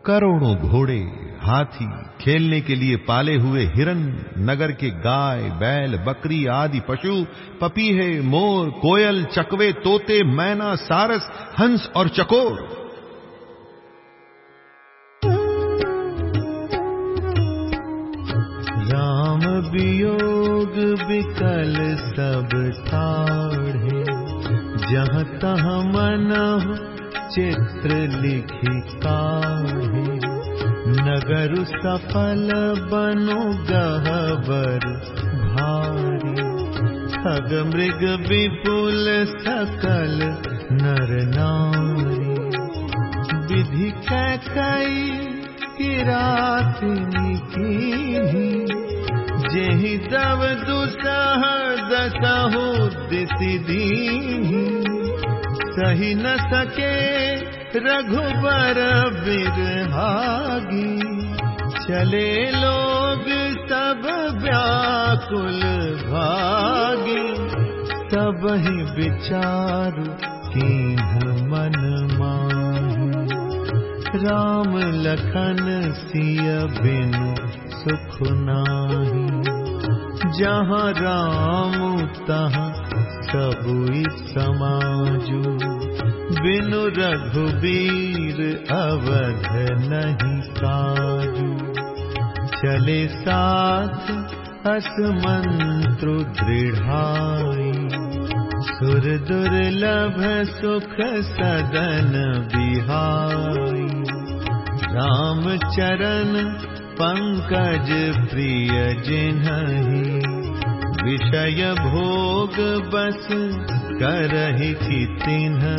करोड़ों घोड़े हाथी खेलने के लिए पाले हुए हिरन, नगर के गाय, बैल, बकरी आदि पशु, पपीहे, मोर, कोयल, चकवे, तोते, मैना, सारस, हंस और चकोर। राम वियोग विकल सब ठाढ़े, जहाँ तहाँ मन चित्र लिखी काढ़े नगर सफल बनो गहबर भारी। खग मृग विपुल सकल नर नारी। विधि कई किरातिनी की जेहि दव दुसह दसहु दिसि दीनी सही न सके रघुबर बिरहागी चले लोग सब व्याकुल भागी। सब ही विचार कीन्ह मन माही राम लखन सिय बिनु सुख नाही। जहाँ राम तहाँ सबुई समाजू बिनु रघुबीर अवध नहीं काजू चले साथ हस मंत्र दृढ़ाई। सुर दुर्लभ सुख सदन बिहाई। राम चरण पंकज प्रिय जिन्हि विषय भोग बस तिन्हि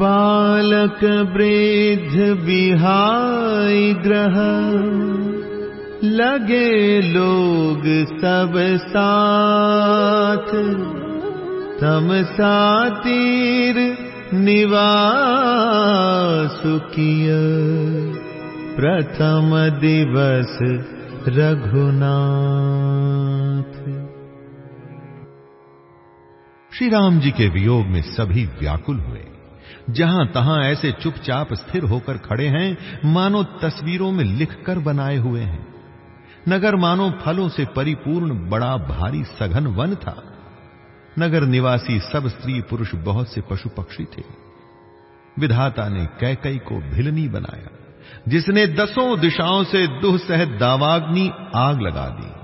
बालक वृद्ध बिहाई ग्रह लगे लोग सब साथ। तम सातीर निवास किय प्रथम दिवस रघुनाथ। श्री राम जी के वियोग में सभी व्याकुल हुए। जहाँ तहां ऐसे चुपचाप स्थिर होकर खड़े हैं, मानो तस्वीरों में लिखकर बनाए हुए हैं। नगर मानो फलों से परिपूर्ण बड़ा भारी सघन वन था। नगर निवासी सब स्त्री पुरुष बहुत से पशु पक्षी थे। विधाता ने कैकई को भिलनी बनाया। जिसने दसों दिशाओं से दुह सह दावाग्नि आग लगा दी।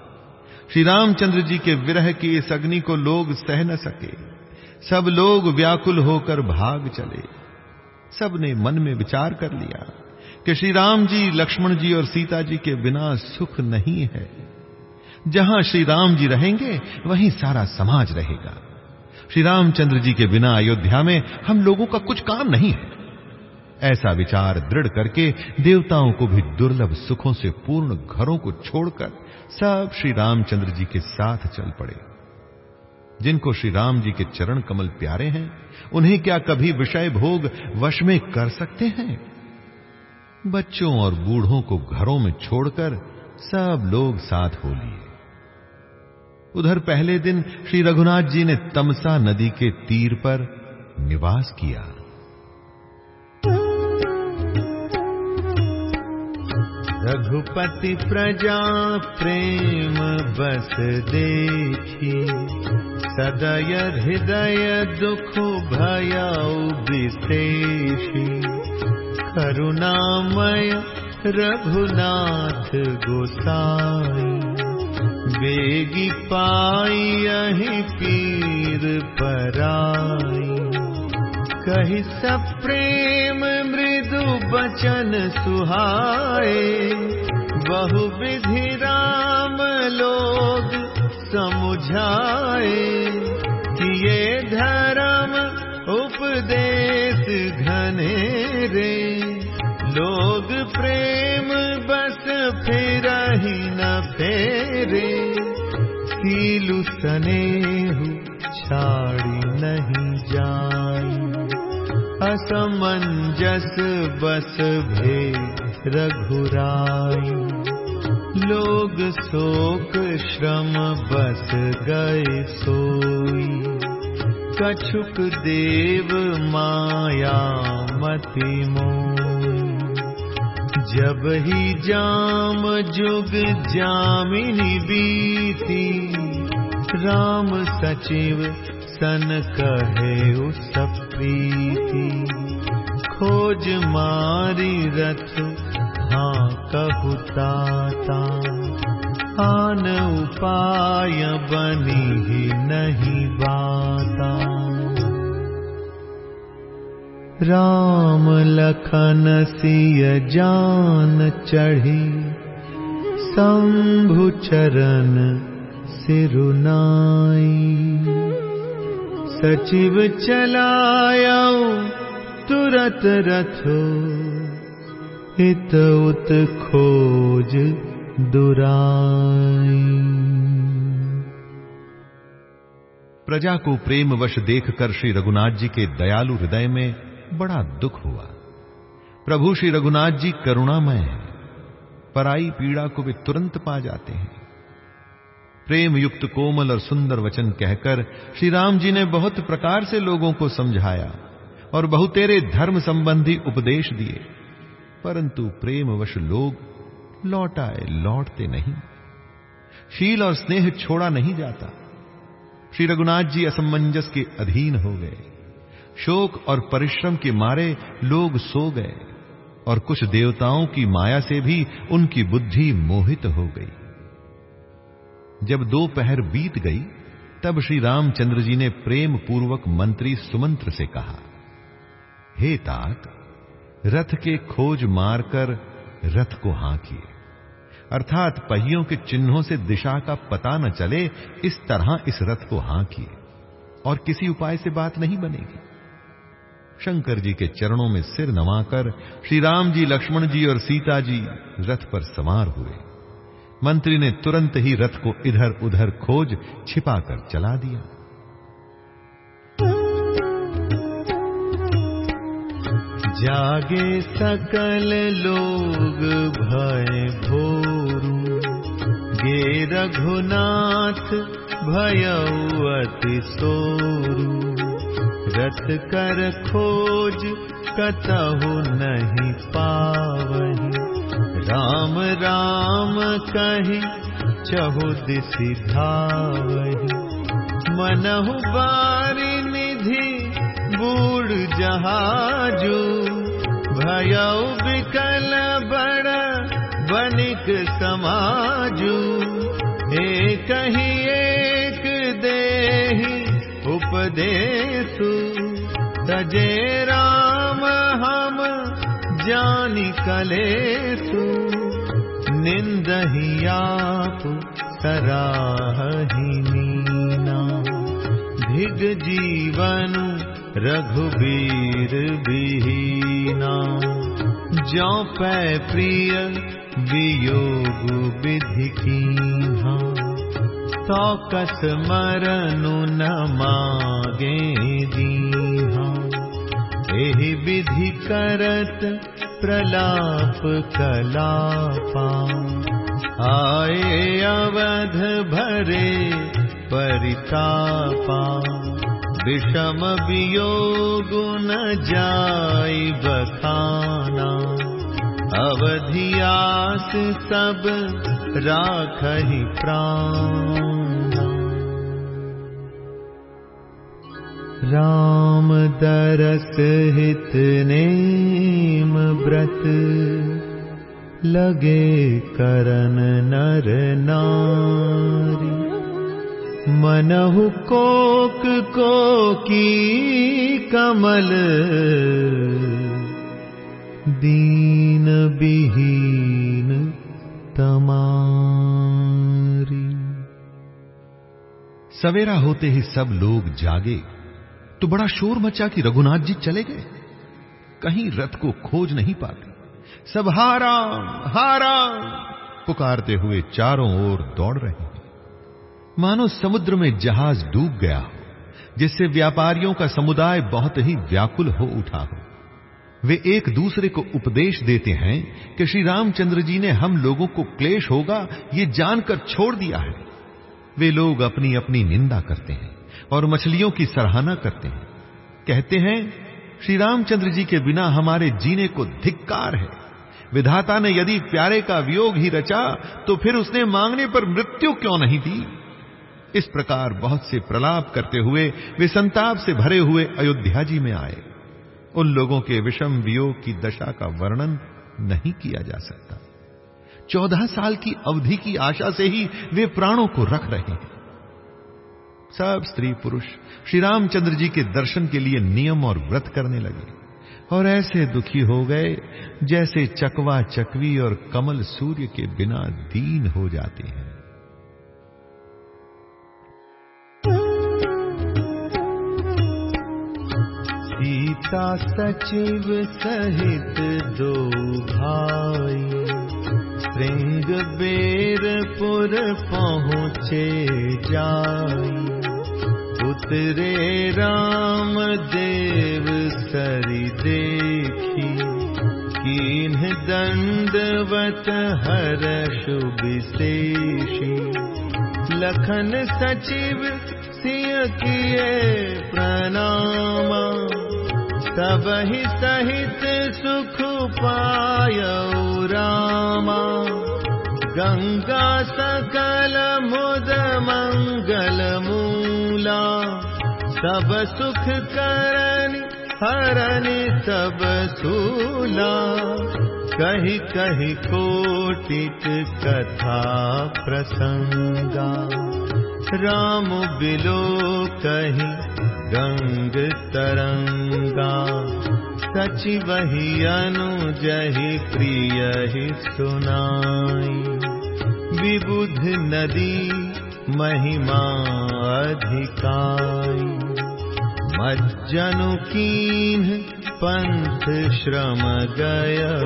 श्री रामचंद्र जी के विरह की इस अग्नि को लोग सह न सके। सब लोग व्याकुल होकर भाग चले। सबने मन में विचार कर लिया कि श्री राम जी, लक्ष्मण जी और सीता जी के बिना सुख नहीं है। जहाँ श्री राम जी रहेंगे, वहीं सारा समाज रहेगा। श्री रामचंद्र जी के बिना अयोध्या में हम लोगों का कुछ काम नहीं है। ऐसा विचार दृढ़ करके देवताओं को भी दुर्लभ सुखों से पूर्ण घरों को छोड़कर सब श्री रामचंद्र जी के साथ चल पड़े। जिनको श्री राम जी के चरण कमल प्यारे हैं, उन्हें क्या कभी विषय भोग वश में कर सकते हैं? बच्चों और बूढ़ों को घरों में छोड़कर सब लोग साथ हो लिए। उधर पहले दिन श्री रघुनाथ जी ने तमसा नदी के तीर पर निवास किया। रघुपति प्रजा प्रेम बस देखी। सदय हृदय दुख भय करुणामय रघुनाथ गोसाई। बेगी पाई यही पीर पराई प्रेम मृदु बचन सुहाए। बहु विधि राम लोग समुझाए। कि ये धर्म उपदेश घने रे। लोग प्रेम बस फिर ही न फेरे। सीलु सनेहु छाड़ी नहीं जाई असमंजस बस भे रघुराई लोग शोक श्रम बस गए सोई। कछुक देव माया मति जब ही जाम जुग जामिनी बीती राम सचिव सन कहे उस प्रीति। खोज मारी रथ हाँ कहता आन उपाय बनी ही नहीं बाता। राम लखन सिय जान चढ़ी शंभु चरण सिरुनाई सचिव चलाया तुरत रथो हित उत खोज दुराई प्रजा को प्रेम वश देखकर श्री रघुनाथ जी के दयालु हृदय में बड़ा दुख हुआ। प्रभु श्री रघुनाथ जी करुणामय हैं पराई पीड़ा को वे तुरंत पा जाते हैं। प्रेम युक्त कोमल और सुंदर वचन कहकर श्री राम जी ने बहुत प्रकार से लोगों को समझाया और बहुतेरे धर्म संबंधी उपदेश दिए। परंतु प्रेमवश लोग लौटाए, लौटते नहीं। शील और स्नेह छोड़ा नहीं जाता। श्री रघुनाथ जी असमंजस के अधीन हो गए। शोक और परिश्रम के मारे लोग सो गए और कुछ देवताओं की माया से भी उनकी बुद्धि मोहित हो गई। जब दो पहर बीत गई, तब श्री रामचंद्र जी ने प्रेम पूर्वक मंत्री सुमंत्र से कहा, हे तात रथ के खोज मारकर रथ को हांकिए अर्थात पहियों के चिन्हों से दिशा का पता न चले, इस तरह इस रथ को हांकिए और किसी उपाय से बात नहीं बनेगी। शंकर जी के चरणों में सिर नवाकर श्री राम जी लक्ष्मण जी और सीता जी रथ पर सवार हुए। मंत्री ने तुरंत ही रथ को इधर उधर खोज छिपाकर चला दिया। जागे सकल लोग भय भोरू, गे रघुनाथ भय अति सोरू। रत कर खोज कतहु नहीं पावही। राम राम कही चहु धावही। मनहु बारी निधि बूढ़ जहाजू। विकल बड़ बनिक समाजू। एक ही एक देही हम जानी कलेसु निंदही आप सराही मीना धिग जीवन रघुबीर बिहीना जो पै प्रिय वियोग विधि कीन्हा। तो कस मरनु न मागे दीहा एहि विधि करत प्रलाप कलापा। आए अवध भरे परितापा। विषम वियोग न जाय बखाना। अवधियास सब राखहि प्राण राम दरस हित नेम व्रत। लगे करन नर नारी। मनहु कोक को की कमल। दीन विहीन तमारी। सवेरा होते ही सब लोग जागे। तो बड़ा शोर मचा कि रघुनाथ जी चले गए। कहीं रथ को खोज नहीं पाते। सब हारा हारा पुकारते हुए चारों ओर दौड़ रहे हैं। मानो समुद्र में जहाज़ डूब गया हो, जिससे व्यापारियों का समुदाय बहुत ही व्याकुल हो उठा हो। वे एक दूसरे को उपदेश देते हैं कि श्री रामचंद्र जी ने हम लोगों को क्लेश होगा, ये जानकर छोड़ दिया है। वे लोग अपनी अपनी निंदा करते हैं। और मछलियों की सराहना करते हैं। कहते हैं, श्री रामचंद्र जी के बिना हमारे जीने को धिक्कार है। विधाता ने यदि प्यारे का वियोग ही रचा तो फिर उसने मांगने पर मृत्यु क्यों नहीं दी? इस प्रकार बहुत से प्रलाप करते हुए वे संताप से भरे हुए अयोध्या जी में आए। उन लोगों के विषम वियोग की दशा का वर्णन नहीं किया जा सकता। चौदह साल की अवधि की आशा से ही वे प्राणों को रख रहे हैं। सब स्त्री पुरुष श्री रामचंद्र जी के दर्शन के लिए नियम और व्रत करने लगे और ऐसे दुखी हो गए जैसे चकवा चकवी और कमल सूर्य के बिना दीन हो जाते हैं। सीता सचिव सहित दो भाई, श्रृंग बेरपुर पहुँचे जाई। उतरे राम देव सरि देखी। कीन दंडवत हर विशेषी लखन सचिव प्रणामा। तब ही सहित सुख पाय रामा। गंगा सकल मुद मंगल मूला सब सुख करन हरन सब सूला कही कही कोटिक कथा प्रसंगा। राम बिलो कही गंग तरंगा। सचि वही अनुजहि प्रिय ही सुनाई। विबुध नदी महिमा अधिकाई। मज्जनु कीन पंथ श्रम गय।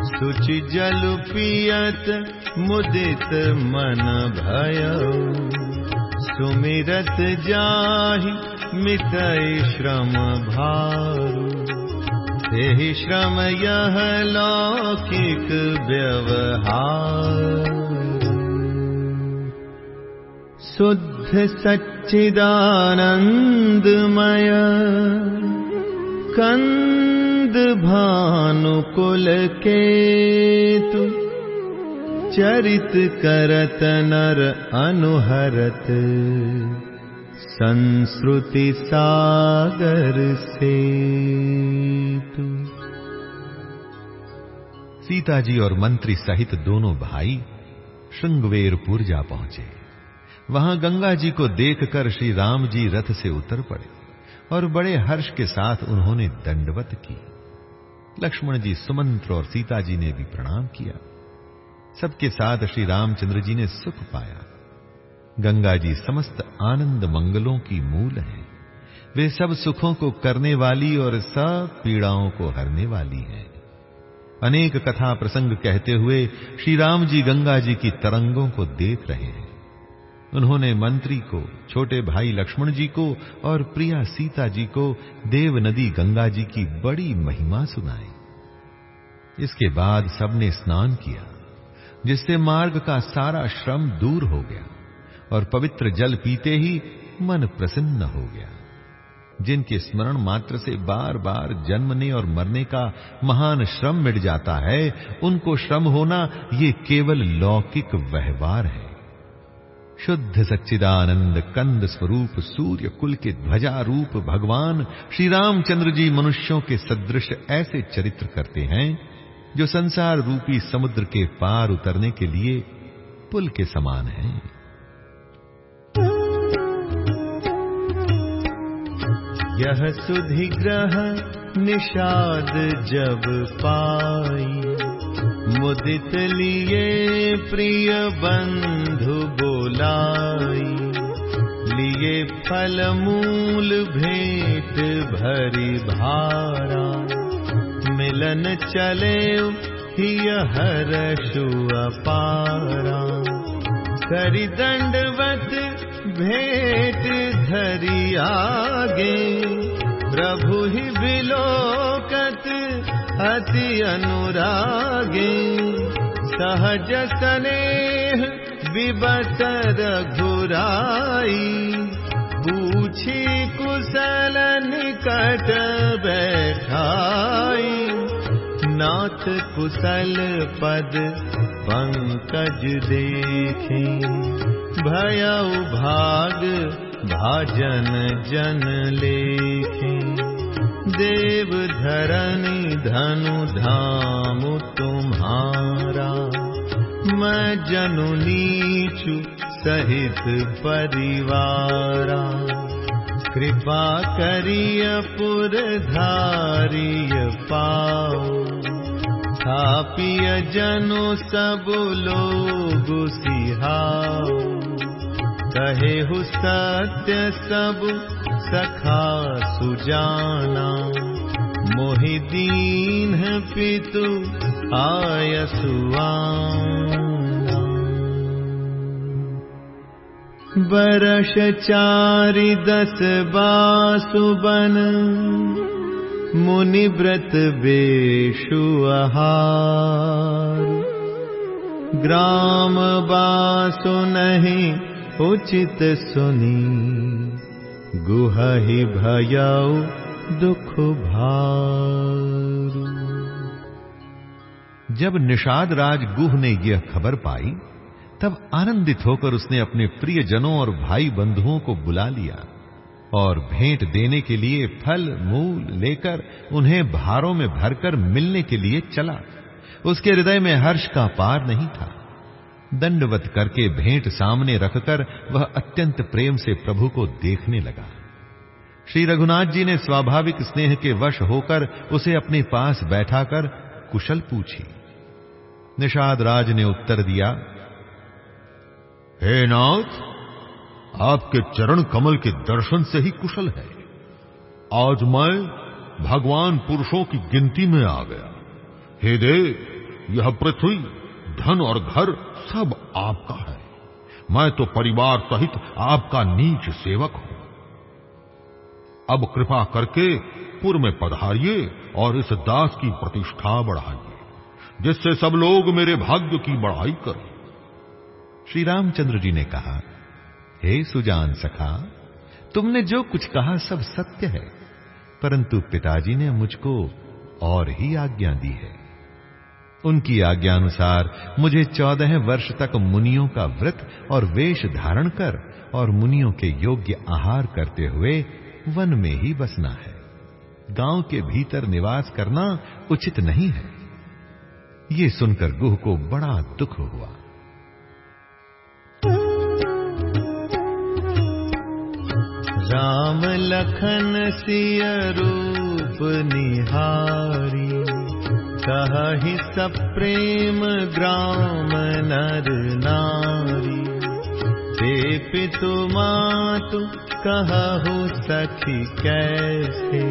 सुचि जल पियत मुदित मन भय। सुमिरत जाहि मिटय श्रम भारू। तेहि श्रम यह लौकिक व्यवहार शुद्ध सच्चिदानन्दमय कन्द भानुकुल केतु चरित करत नर अनुहरत। संस्कृति सागर सीता। जी और मंत्री सहित दोनों भाई श्रृंगवेरपुर जा पहुंचे वहाँ गंगा जी को देखकर श्री राम जी रथ से उतर पड़े और बड़े हर्ष के साथ उन्होंने दंडवत की। लक्ष्मण जी सुमंत्र और सीता जी ने भी प्रणाम किया। सबके साथ श्री रामचंद्र जी ने सुख पाया। गंगा जी समस्त आनंद मंगलों की मूल हैं। वे सब सुखों को करने वाली और सब पीड़ाओं को हरने वाली हैं। अनेक कथा प्रसंग कहते हुए श्री राम जी गंगा जी की तरंगों को देख रहे हैं। उन्होंने मंत्री को, छोटे भाई लक्ष्मण जी को और प्रिया सीता जी को, देव नदी गंगा जी की बड़ी महिमा सुनाई। इसके बाद सबने स्नान किया, जिससे मार्ग का सारा श्रम दूर हो गया और पवित्र जल पीते ही मन प्रसन्न हो गया, जिनके स्मरण मात्र से बार बार जन्मने और मरने का महान श्रम मिट जाता है, उनको श्रम होना ये केवल लौकिक व्यवहार है। शुद्ध सच्चिदानंद कंद स्वरूप सूर्य कुल के ध्वजा रूप भगवान श्री रामचंद्र जी मनुष्यों के सदृश ऐसे चरित्र करते हैं, जो संसार रूपी समुद्र के पार उतरने के लिए पुल के समान हैं। यह सुधिग्रह निषाद जब पाई। मुदित लिए प्रिय बंधु बोलाई। लिए फल मूल भेंट भरी भारा। मिलन चले हर पारा। करी दंडवत भेंट धरी आगे। प्रभु ही विलोकत अति अनुरागे सहज स्नेह विबतर घुराई पूछी कुशल निकट बैठाई। नाथ कुशल पद पंकज देखे भाग भाजन जन लेखे देव धरनी धनु धाम तुम्हारा। मैं जनु नीचु सहित परिवारा। कृपा करिय पुर धारिय पाओ। थापिय जनु सब लोग सिहाओ कहे हु सत्य सब सखा सुजाना। मोहि दीन पितु आय बरश चारि दस बासुबन मुनि व्रत बेशु आहार। ग्राम बासु नहीं उचित सुनी गुहा ही भयऊ दुख भार। जब निषाद राज गुह ने यह खबर पाई, तब आनंदित होकर उसने अपने प्रिय जनों और भाई बंधुओं को बुला लिया और भेंट देने के लिए फल, मूल लेकर उन्हें भारों में भरकर मिलने के लिए चला। उसके हृदय में हर्ष का पार नहीं था। दंडवत करके भेंट सामने रखकर वह अत्यंत प्रेम से प्रभु को देखने लगा। श्री रघुनाथ जी ने स्वाभाविक स्नेह के वश होकर उसे अपने पास बैठाकर कुशल पूछी। निषाद राज ने उत्तर दिया, हे नाथ, आपके चरण कमल के दर्शन से ही कुशल है। आज मैं भगवान पुरुषों की गिनती में आ गया। हे देव, यह पृथ्वी धन और घर सब आपका है। मैं तो परिवार सहित आपका नीच सेवक हूँ। अब कृपा करके पुर में पधारिए और इस दास की प्रतिष्ठा बढ़ाइए, जिससे सब लोग मेरे भाग्य की बढ़ाई करें। श्री रामचंद्र जी ने कहा, हे सुजान सखा, तुमने जो कुछ कहा सब सत्य है, परंतु पिताजी ने मुझको और ही आज्ञा दी है। उनकी आज्ञा अनुसार मुझे चौदह वर्ष तक मुनियों का व्रत और वेश धारण कर और मुनियों के योग्य आहार करते हुए वन में ही बसना है। गाँव के भीतर निवास करना उचित नहीं है। ये सुनकर गुह को बड़ा दुख हुआ। राम लखन सिय रूप निहारी। कही सप्रेम ग्राम नर नारी। ते पितु मातु कहु सखी कैसे?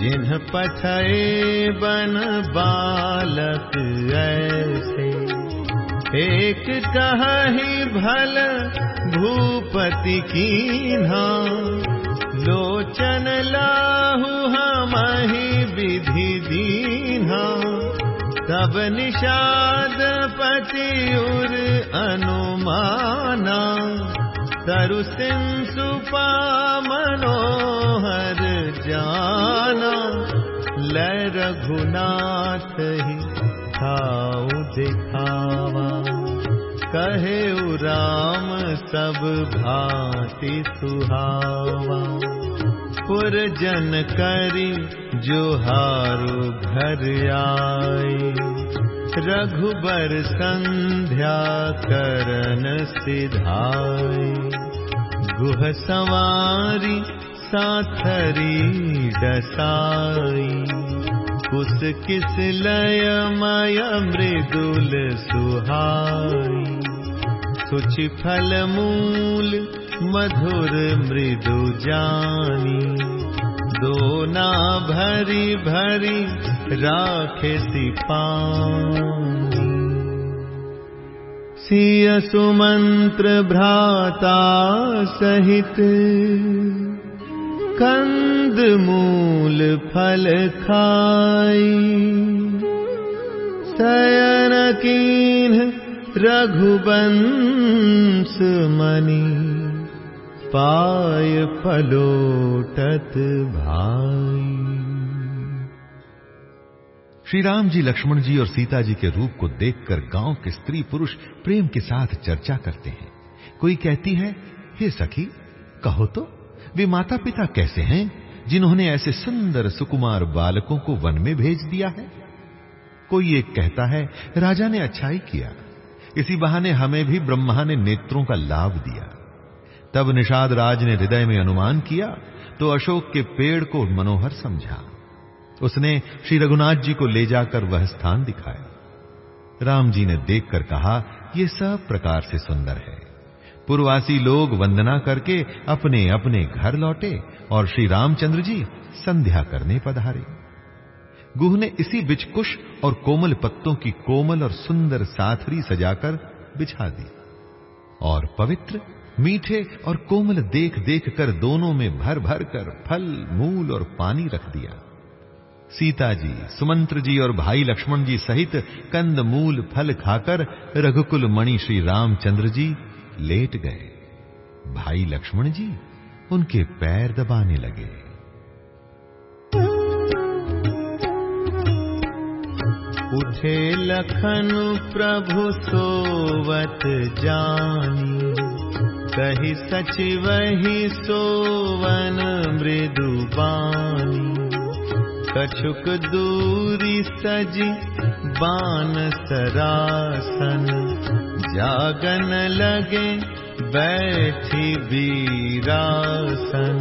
जिन्ह पठे बन बालक ऐसे। एक कही भल भूपति लोचन लाहु ही विधि दीन्हा तब निषाद पति उर अनुमाना। तरु सिंसुपा मनोहर जाना। ल रघुनाथ ही खाऊ दिखावा। कहे राम सब भांति सुहावा पुर जन करी जो हारु घर आए रघुबर संध्या करन सिधाई। गुह सवारी साथरी कुस किस लय मय मृदुल सुहाई। सुचि फल मूल मधुर मृदु जानी दोना भरी भरी राखे सिपानी सिय सुमंत्र भ्राता सहित कंद मूल फल खाई। सयन कीन रघुबंस मनी पाय फलोटत भाई। श्री राम जी, लक्ष्मण जी और सीता जी के रूप को देखकर गाँव के स्त्री पुरुष प्रेम के साथ चर्चा करते हैं। कोई कहती है, हे सखी, कहो तो वे माता पिता कैसे हैं जिन्होंने ऐसे सुंदर सुकुमार बालकों को वन में भेज दिया है? कोई एक कहता है, राजा ने अच्छाई किया। इसी बहाने हमें भी ब्रह्मा ने नेत्रों का लाभ दिया। तब निषाद राज ने हृदय में अनुमान किया तो अशोक के पेड़ को मनोहर समझा। उसने श्री रघुनाथ जी को ले जाकर वह स्थान दिखाया। राम जी ने देखकर कहा यह सब प्रकार से सुंदर है। पूर्वासी लोग वंदना करके अपने अपने घर लौटे और श्री रामचंद्र जी संध्या करने पधारे। गुह ने इसी बिचकुश और कोमल पत्तों की कोमल और सुंदर साथरी सजाकर बिछा दी और पवित्र मीठे और कोमल देख देख कर दोनों में भर भर कर फल, मूल और पानी रख दिया। सीता जी, सुमंत्र जी और भाई लक्ष्मण जी सहित कंद, मूल, फल खाकर रघुकुल मणि श्री रामचंद्र जी लेट गए। भाई लक्ष्मण जी उनके पैर दबाने लगे। उठे लखन प्रभु सोवत जानी कही सचिव ही सोवन मृदु बानी। कछुक दूरी सजी सरासन। जागन लगे बैठी बीरासन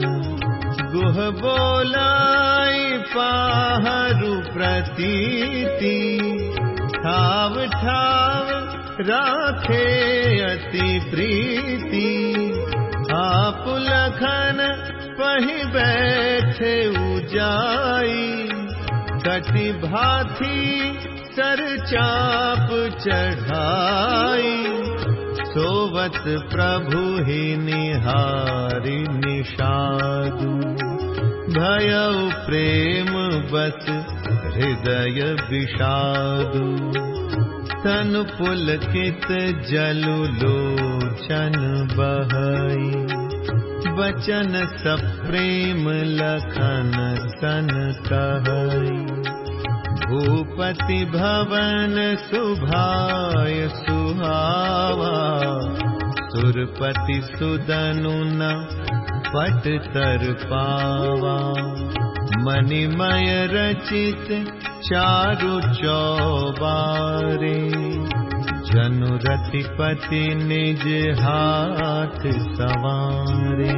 गुह बोलाई पाहरु प्रतीति। ठाव ठाव राखे अति प्रीति। आप लखन पही बैठे उजाई। कटि भाथी सर चाप चढ़ाई। सोवत प्रभु ही निहारी निषादु। भय प्रेम बस हृदय विषादु पुलकित जलु लोचन बहई। वचन सप्रेम लखन सन कहई। भूपति भवन सुभाय सुहावा। सुरपति सुदनु न पट तर पावा मणिमय रचित चारु चौबारे जनु रतिपति निज हाथ सवारे।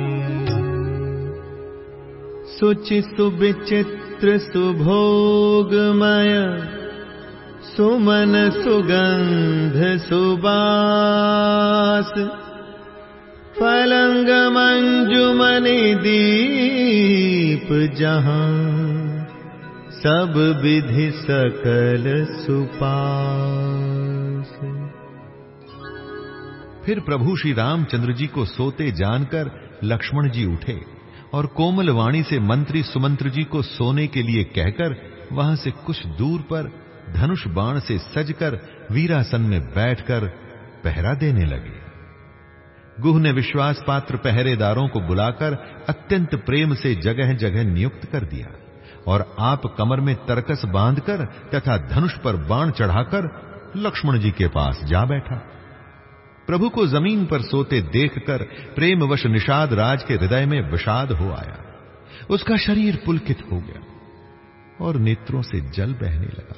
सुचि सुविचित्र सुभोगमय सुमन सुगंध सुबास पलंग मंजुमनि दीप जहाँ सब विधि सकल सुपास। फिर प्रभु श्री रामचंद्र जी को सोते जानकर लक्ष्मण जी उठे और कोमल वाणी से मंत्री सुमंत्र जी को सोने के लिए कहकर वहाँ से कुछ दूर पर धनुष बाण से सजकर वीरासन में बैठकर पहरा देने लगे। गुह ने विश्वास पात्र पहरेदारों को बुलाकर अत्यंत प्रेम से जगह जगह नियुक्त कर दिया और आप कमर में तरकस बांधकर तथा धनुष पर बाण चढ़ाकर लक्ष्मण जी के पास जा बैठा। प्रभु को ज़मीन पर सोते देखकर प्रेमवश निषाद राज के हृदय में विषाद हो आया। उसका शरीर पुलकित हो गया और नेत्रों से जल बहने लगा।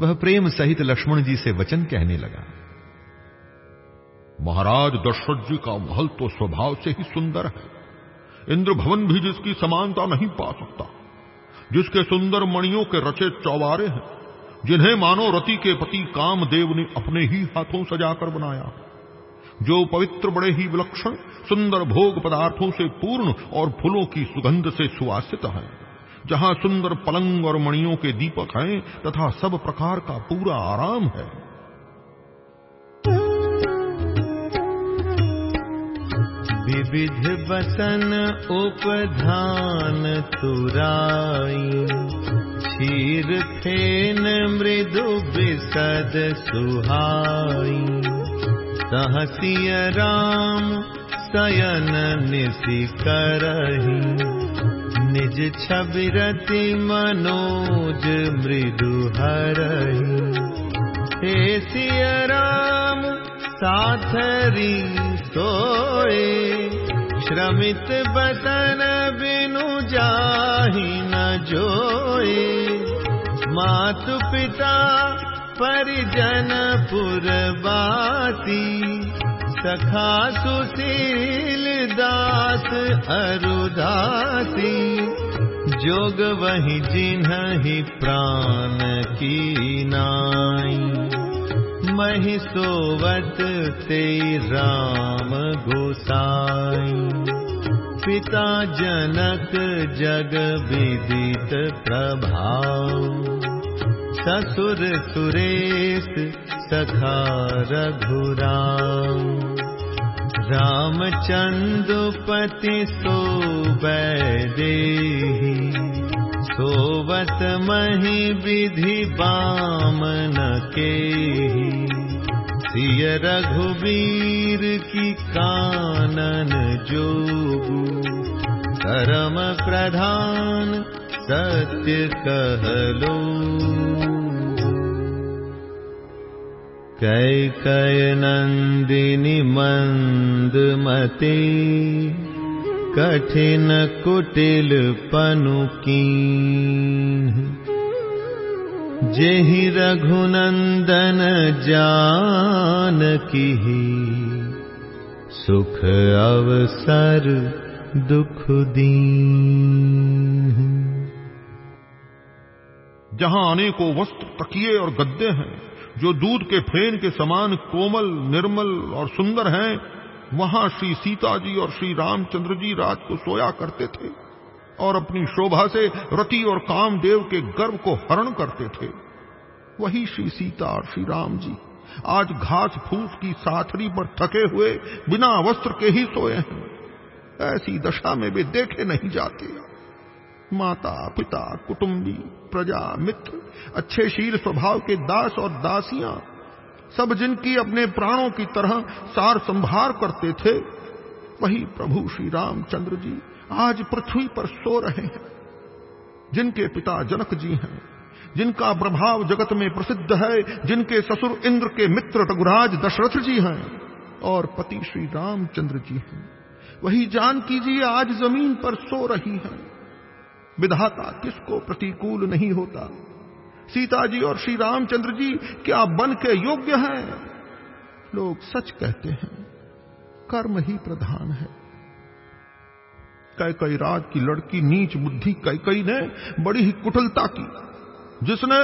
वह प्रेम सहित लक्ष्मण जी से वचन कहने लगा महाराज दशरथ जी का महल तो स्वभाव से ही सुंदर है। इंद्र भवन भी जिसकी समानता नहीं पा सकता, जिसके सुंदर मणियों के रचे चौबारे हैं, जिन्हें मानो रति के पति कामदेव ने अपने ही हाथों सजाकर बनाया जो पवित्र बड़े ही विलक्षण, सुंदर भोग पदार्थों से पूर्ण और फूलों की सुगंध से सुवासित है, जहाँ सुंदर पलंग और मणियों के दीपक हैं, तथा सब प्रकार का पूरा आराम है। विविध बसन उपधान तुराई। क्षीर थेन मृदु विसद सुहाई। सहसिय राम सयन निशि करही। निज छबिरति मनोज मृदु हरही। हे सिय राम साथरी सोए श्रमित बतन बिनु जाहि न जोए। मातु पिता परिजन पुरबाती सखा सुशील दास अरुदासी जोग वही जिन्ह प्राण की नाई मही सोवत ते राम गोसाई। पिता जनक जग विदित प्रभाव। ससुर सुरेश सखा रघुराम। रामचंद्रपति सो बैदेही सोवत मही विधि बामन के सिय रघुवीर की कानन जोगु। करम प्रधान सत्य कहलो। कै कै नन्दिनि मन्दमते कठिन कुटिल पनुकी जेहि रघुनंदन जान की सुख अवसर दुख दीन। जहाँ अनेकों वस्त्र तकिए और गद्दे हैं, जो दूध के फेन के समान कोमल, निर्मल और सुंदर हैं वहाँ श्री सीता जी और श्री रामचंद्र जी रात को सोया करते थे और अपनी शोभा से रति और कामदेव के गर्व को हरण करते थे। वही श्री सीता और श्री राम जी आज घास फूस की साथरी पर थके हुए बिना वस्त्र के ही सोए हैं। ऐसी दशा में वे देखे नहीं जाते। माता, पिता, कुटुंबी, प्रजा, मित्र, अच्छे शील स्वभाव के दास और दासियाँ सब जिनकी अपने प्राणों की तरह सार संभार करते थे, वही प्रभु श्री रामचंद्र जी आज पृथ्वी पर सो रहे हैं। जिनके पिता जनक जी हैं, जिनका प्रभाव जगत में प्रसिद्ध है, जिनके ससुर इंद्र के मित्र रघुराज दशरथ जी हैं और पति श्री रामचंद्र जी हैं, वही जान कीजिए आज ज़मीन पर सो रही हैं। विधाता किसको प्रतिकूल नहीं होता? सीता जी और श्री रामचंद्र जी, क्या बन के योग्य हैं? लोग सच कहते हैं, कर्म ही प्रधान है। कई कई राज की लड़की नीच बुद्धि कई कई ने बड़ी ही कुटलता की, जिसने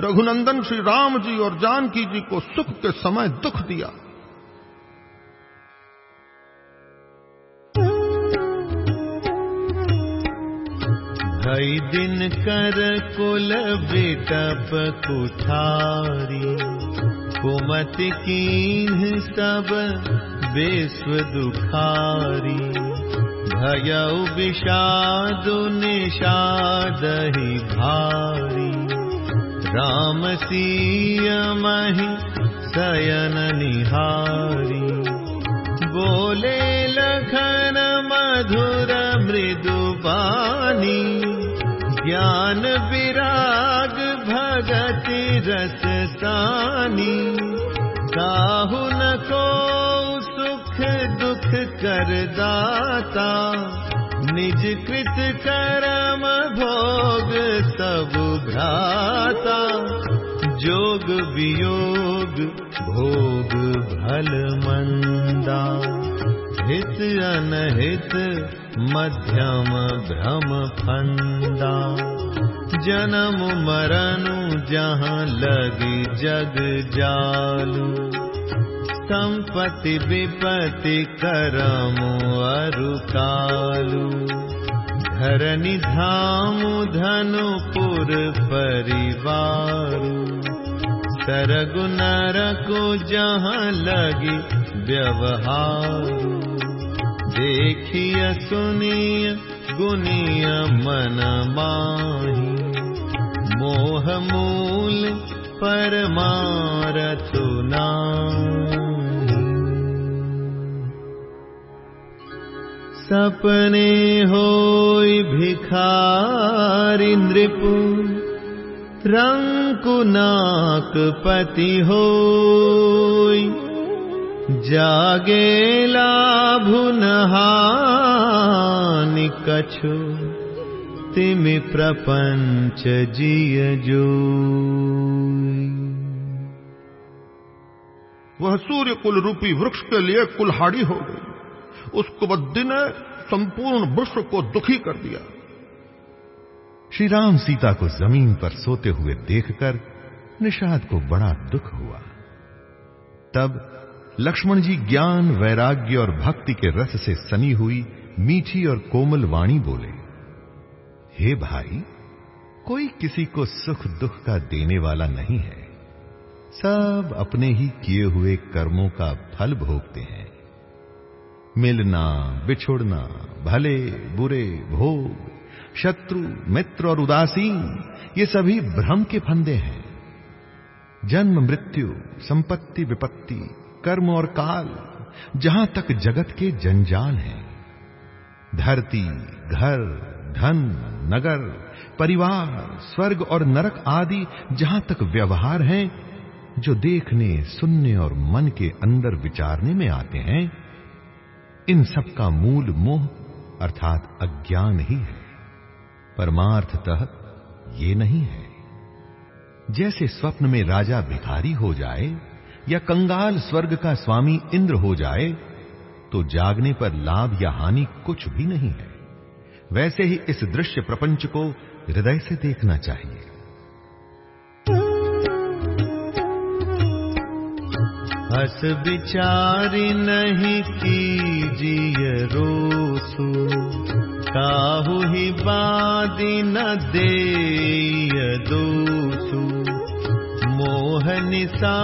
रघुनंदन, श्री राम जी और जानकी जी को सुख के समय दुख दिया। भई दिन कर कुल बिटप कुठारी। कुमत कीन सब विश्व दुखारी। भयउ विषादु निषादहि भारी। राम सीय मही सयन निहारी। बोले लखन मधुर मृदु पानी ज्ञान विराग भगति रस को सुख दुख कर दाता। निज कृत कर्म भोग सब भ्राता। जोग वियोग भोग भल मंदा। हित अनहित मध्यम भ्रम फंदा जन्म मरनु जहाँ लगी जग जालू। संपत्ति विपत्ति करम अरु कालू। धरनि धाम धनुपुर परिवार। सरगु नरकु जहाँ लगी व्यवहार देखिय सुनिय गुनिय मन माही। मोह मूल परमारथु सपने होई भिखारी रंकुनाक पति होई जागे लाभु नहानि कछु तिमि प्रपंच जिय जो वह सूर्य कुल रूपी वृक्ष के लिए कुल्हाड़ी हो गई। उस कुबद्दी ने संपूर्ण विश्व को दुखी कर दिया। श्री राम सीता को ज़मीन पर सोते हुए देखकर निषाद को बड़ा दुख हुआ। तब लक्ष्मण जी ज्ञान, वैराग्य और भक्ति के रस से सनी हुई, मीठी और कोमल वाणी बोले, हे भाई, कोई किसी को सुख दुख का देने वाला नहीं है। सब अपने ही किए हुए कर्मों का फल भोगते हैं। मिलना, बिछुड़ना, भले, बुरे, भोग, शत्रु, मित्र और उदासीन, ये सभी भ्रम के फंदे हैं। जन्म, मृत्यु, संपत्ति, विपत्ति कर्म और काल, जहाँ तक जगत के जंजाल हैं। धरती, घर, धन, नगर, परिवार, स्वर्ग और नरक आदि जहाँ तक व्यवहार हैं, जो देखने, सुनने और मन के अंदर विचारने में आते हैं, इन सब का मूल मोह अर्थात अज्ञान ही है। परमार्थतः ये नहीं है। जैसे स्वप्न में राजा भिखारी हो जाए या कंगाल स्वर्ग का स्वामी इंद्र हो जाए तो जागने पर लाभ या हानि कुछ भी नहीं है। वैसे ही इस दृश्य प्रपंच को हृदय से देखना चाहिए। हस विचारी नहीं कीजिए रोसु, काहू ही बादी न दे दोसु। मोह निशा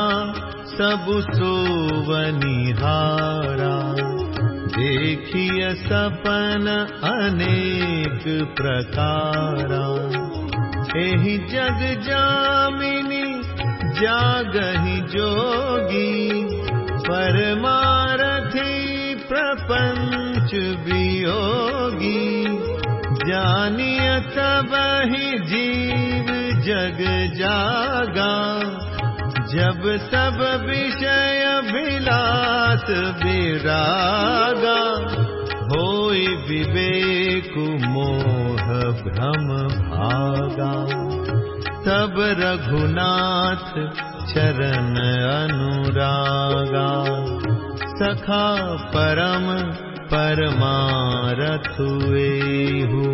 सोवनिहारा। देखिय सपन अनेक प्रकारा। एहि जग जामिनी जागहि जोगी। परमारथी प्रपंच वियोगी। तब ही जीव जग जागा जब सब विषय विलास विरागा होई विवेक मोह भ्रम भागा। तब रघुनाथ चरण अनुरागा। सखा परम परमारथ हु।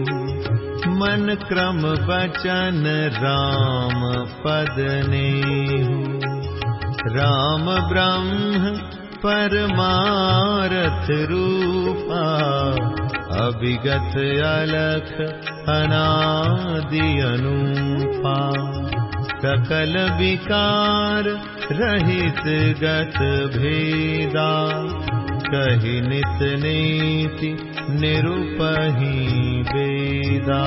मन क्रम बचन राम पद राम ब्रह्म परमारथ रूपा अभिगत अलख अनादि अनुपा। सकल विकार रहित गत भेदा कहि नित नीति निरुपही वेदा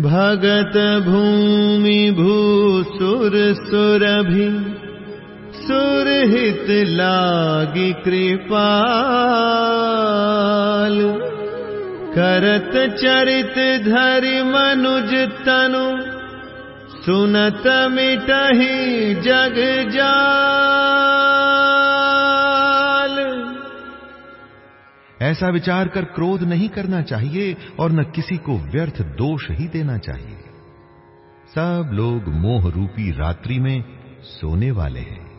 भगत भूमि भूसुर सुरभि सुरहित लागी कृपाल। करत चरित धरि मनुज तनु सुनत मिटहि जग जाल ऐसा विचार कर क्रोध नहीं करना चाहिए और न किसी को व्यर्थ दोष ही देना चाहिए। सब लोग मोह रूपी रात्रि में सोने वाले हैं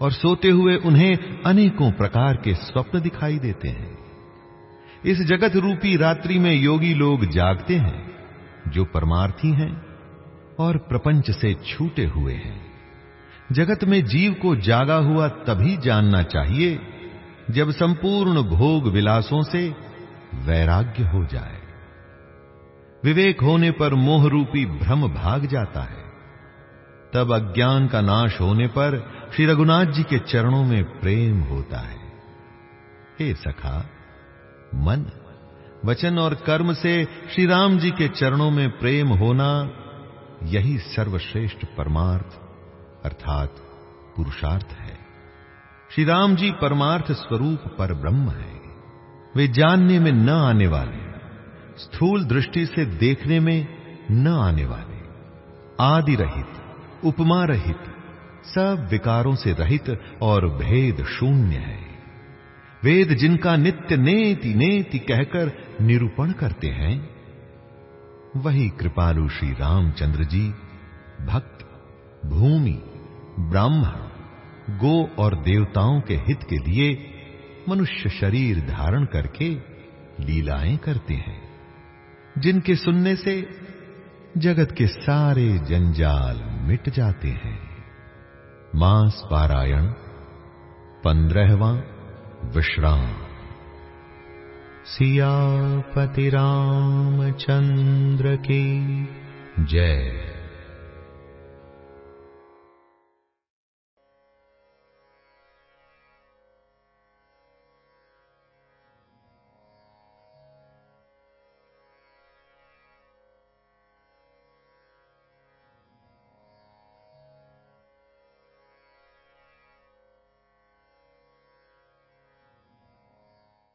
और सोते हुए उन्हें अनेकों प्रकार के स्वप्न दिखाई देते हैं। इस जगत रूपी रात्रि में योगी लोग जागते हैं, जो परमार्थी हैं और प्रपंच से छूटे हुए हैं। जगत में जीव को जागा हुआ तभी जानना चाहिए जब संपूर्ण भोग विलासों से वैराग्य हो जाए। विवेक होने पर मोह रूपी भ्रम भाग जाता है। तब अज्ञान का नाश होने पर श्री रघुनाथ जी के चरणों में प्रेम होता है। हे सखा, मन, वचन और कर्म से श्री राम जी के चरणों में प्रेम होना यही सर्वश्रेष्ठ परमार्थ, अर्थात पुरुषार्थ है। श्री राम जी परमार्थ स्वरूप पर ब्रह्म है। वे जानने में न आने वाले, स्थूल दृष्टि से देखने में न आने वाले आदि रहित उपमा रहित सब विकारों से रहित और भेद शून्य है। वेद जिनका नित्य नेति नेति कहकर निरूपण करते हैं, वही कृपालु श्री रामचंद्र जी, भक्त, भूमि, ब्राह्मण। गो और देवताओं के हित के लिए मनुष्य शरीर धारण करके लीलाएँ करते हैं, जिनके सुनने से जगत के सारे जंजाल मिट जाते हैं। मांस पारायण, पंद्रहवा विश्राम। सियापति रामचंद्र की जय।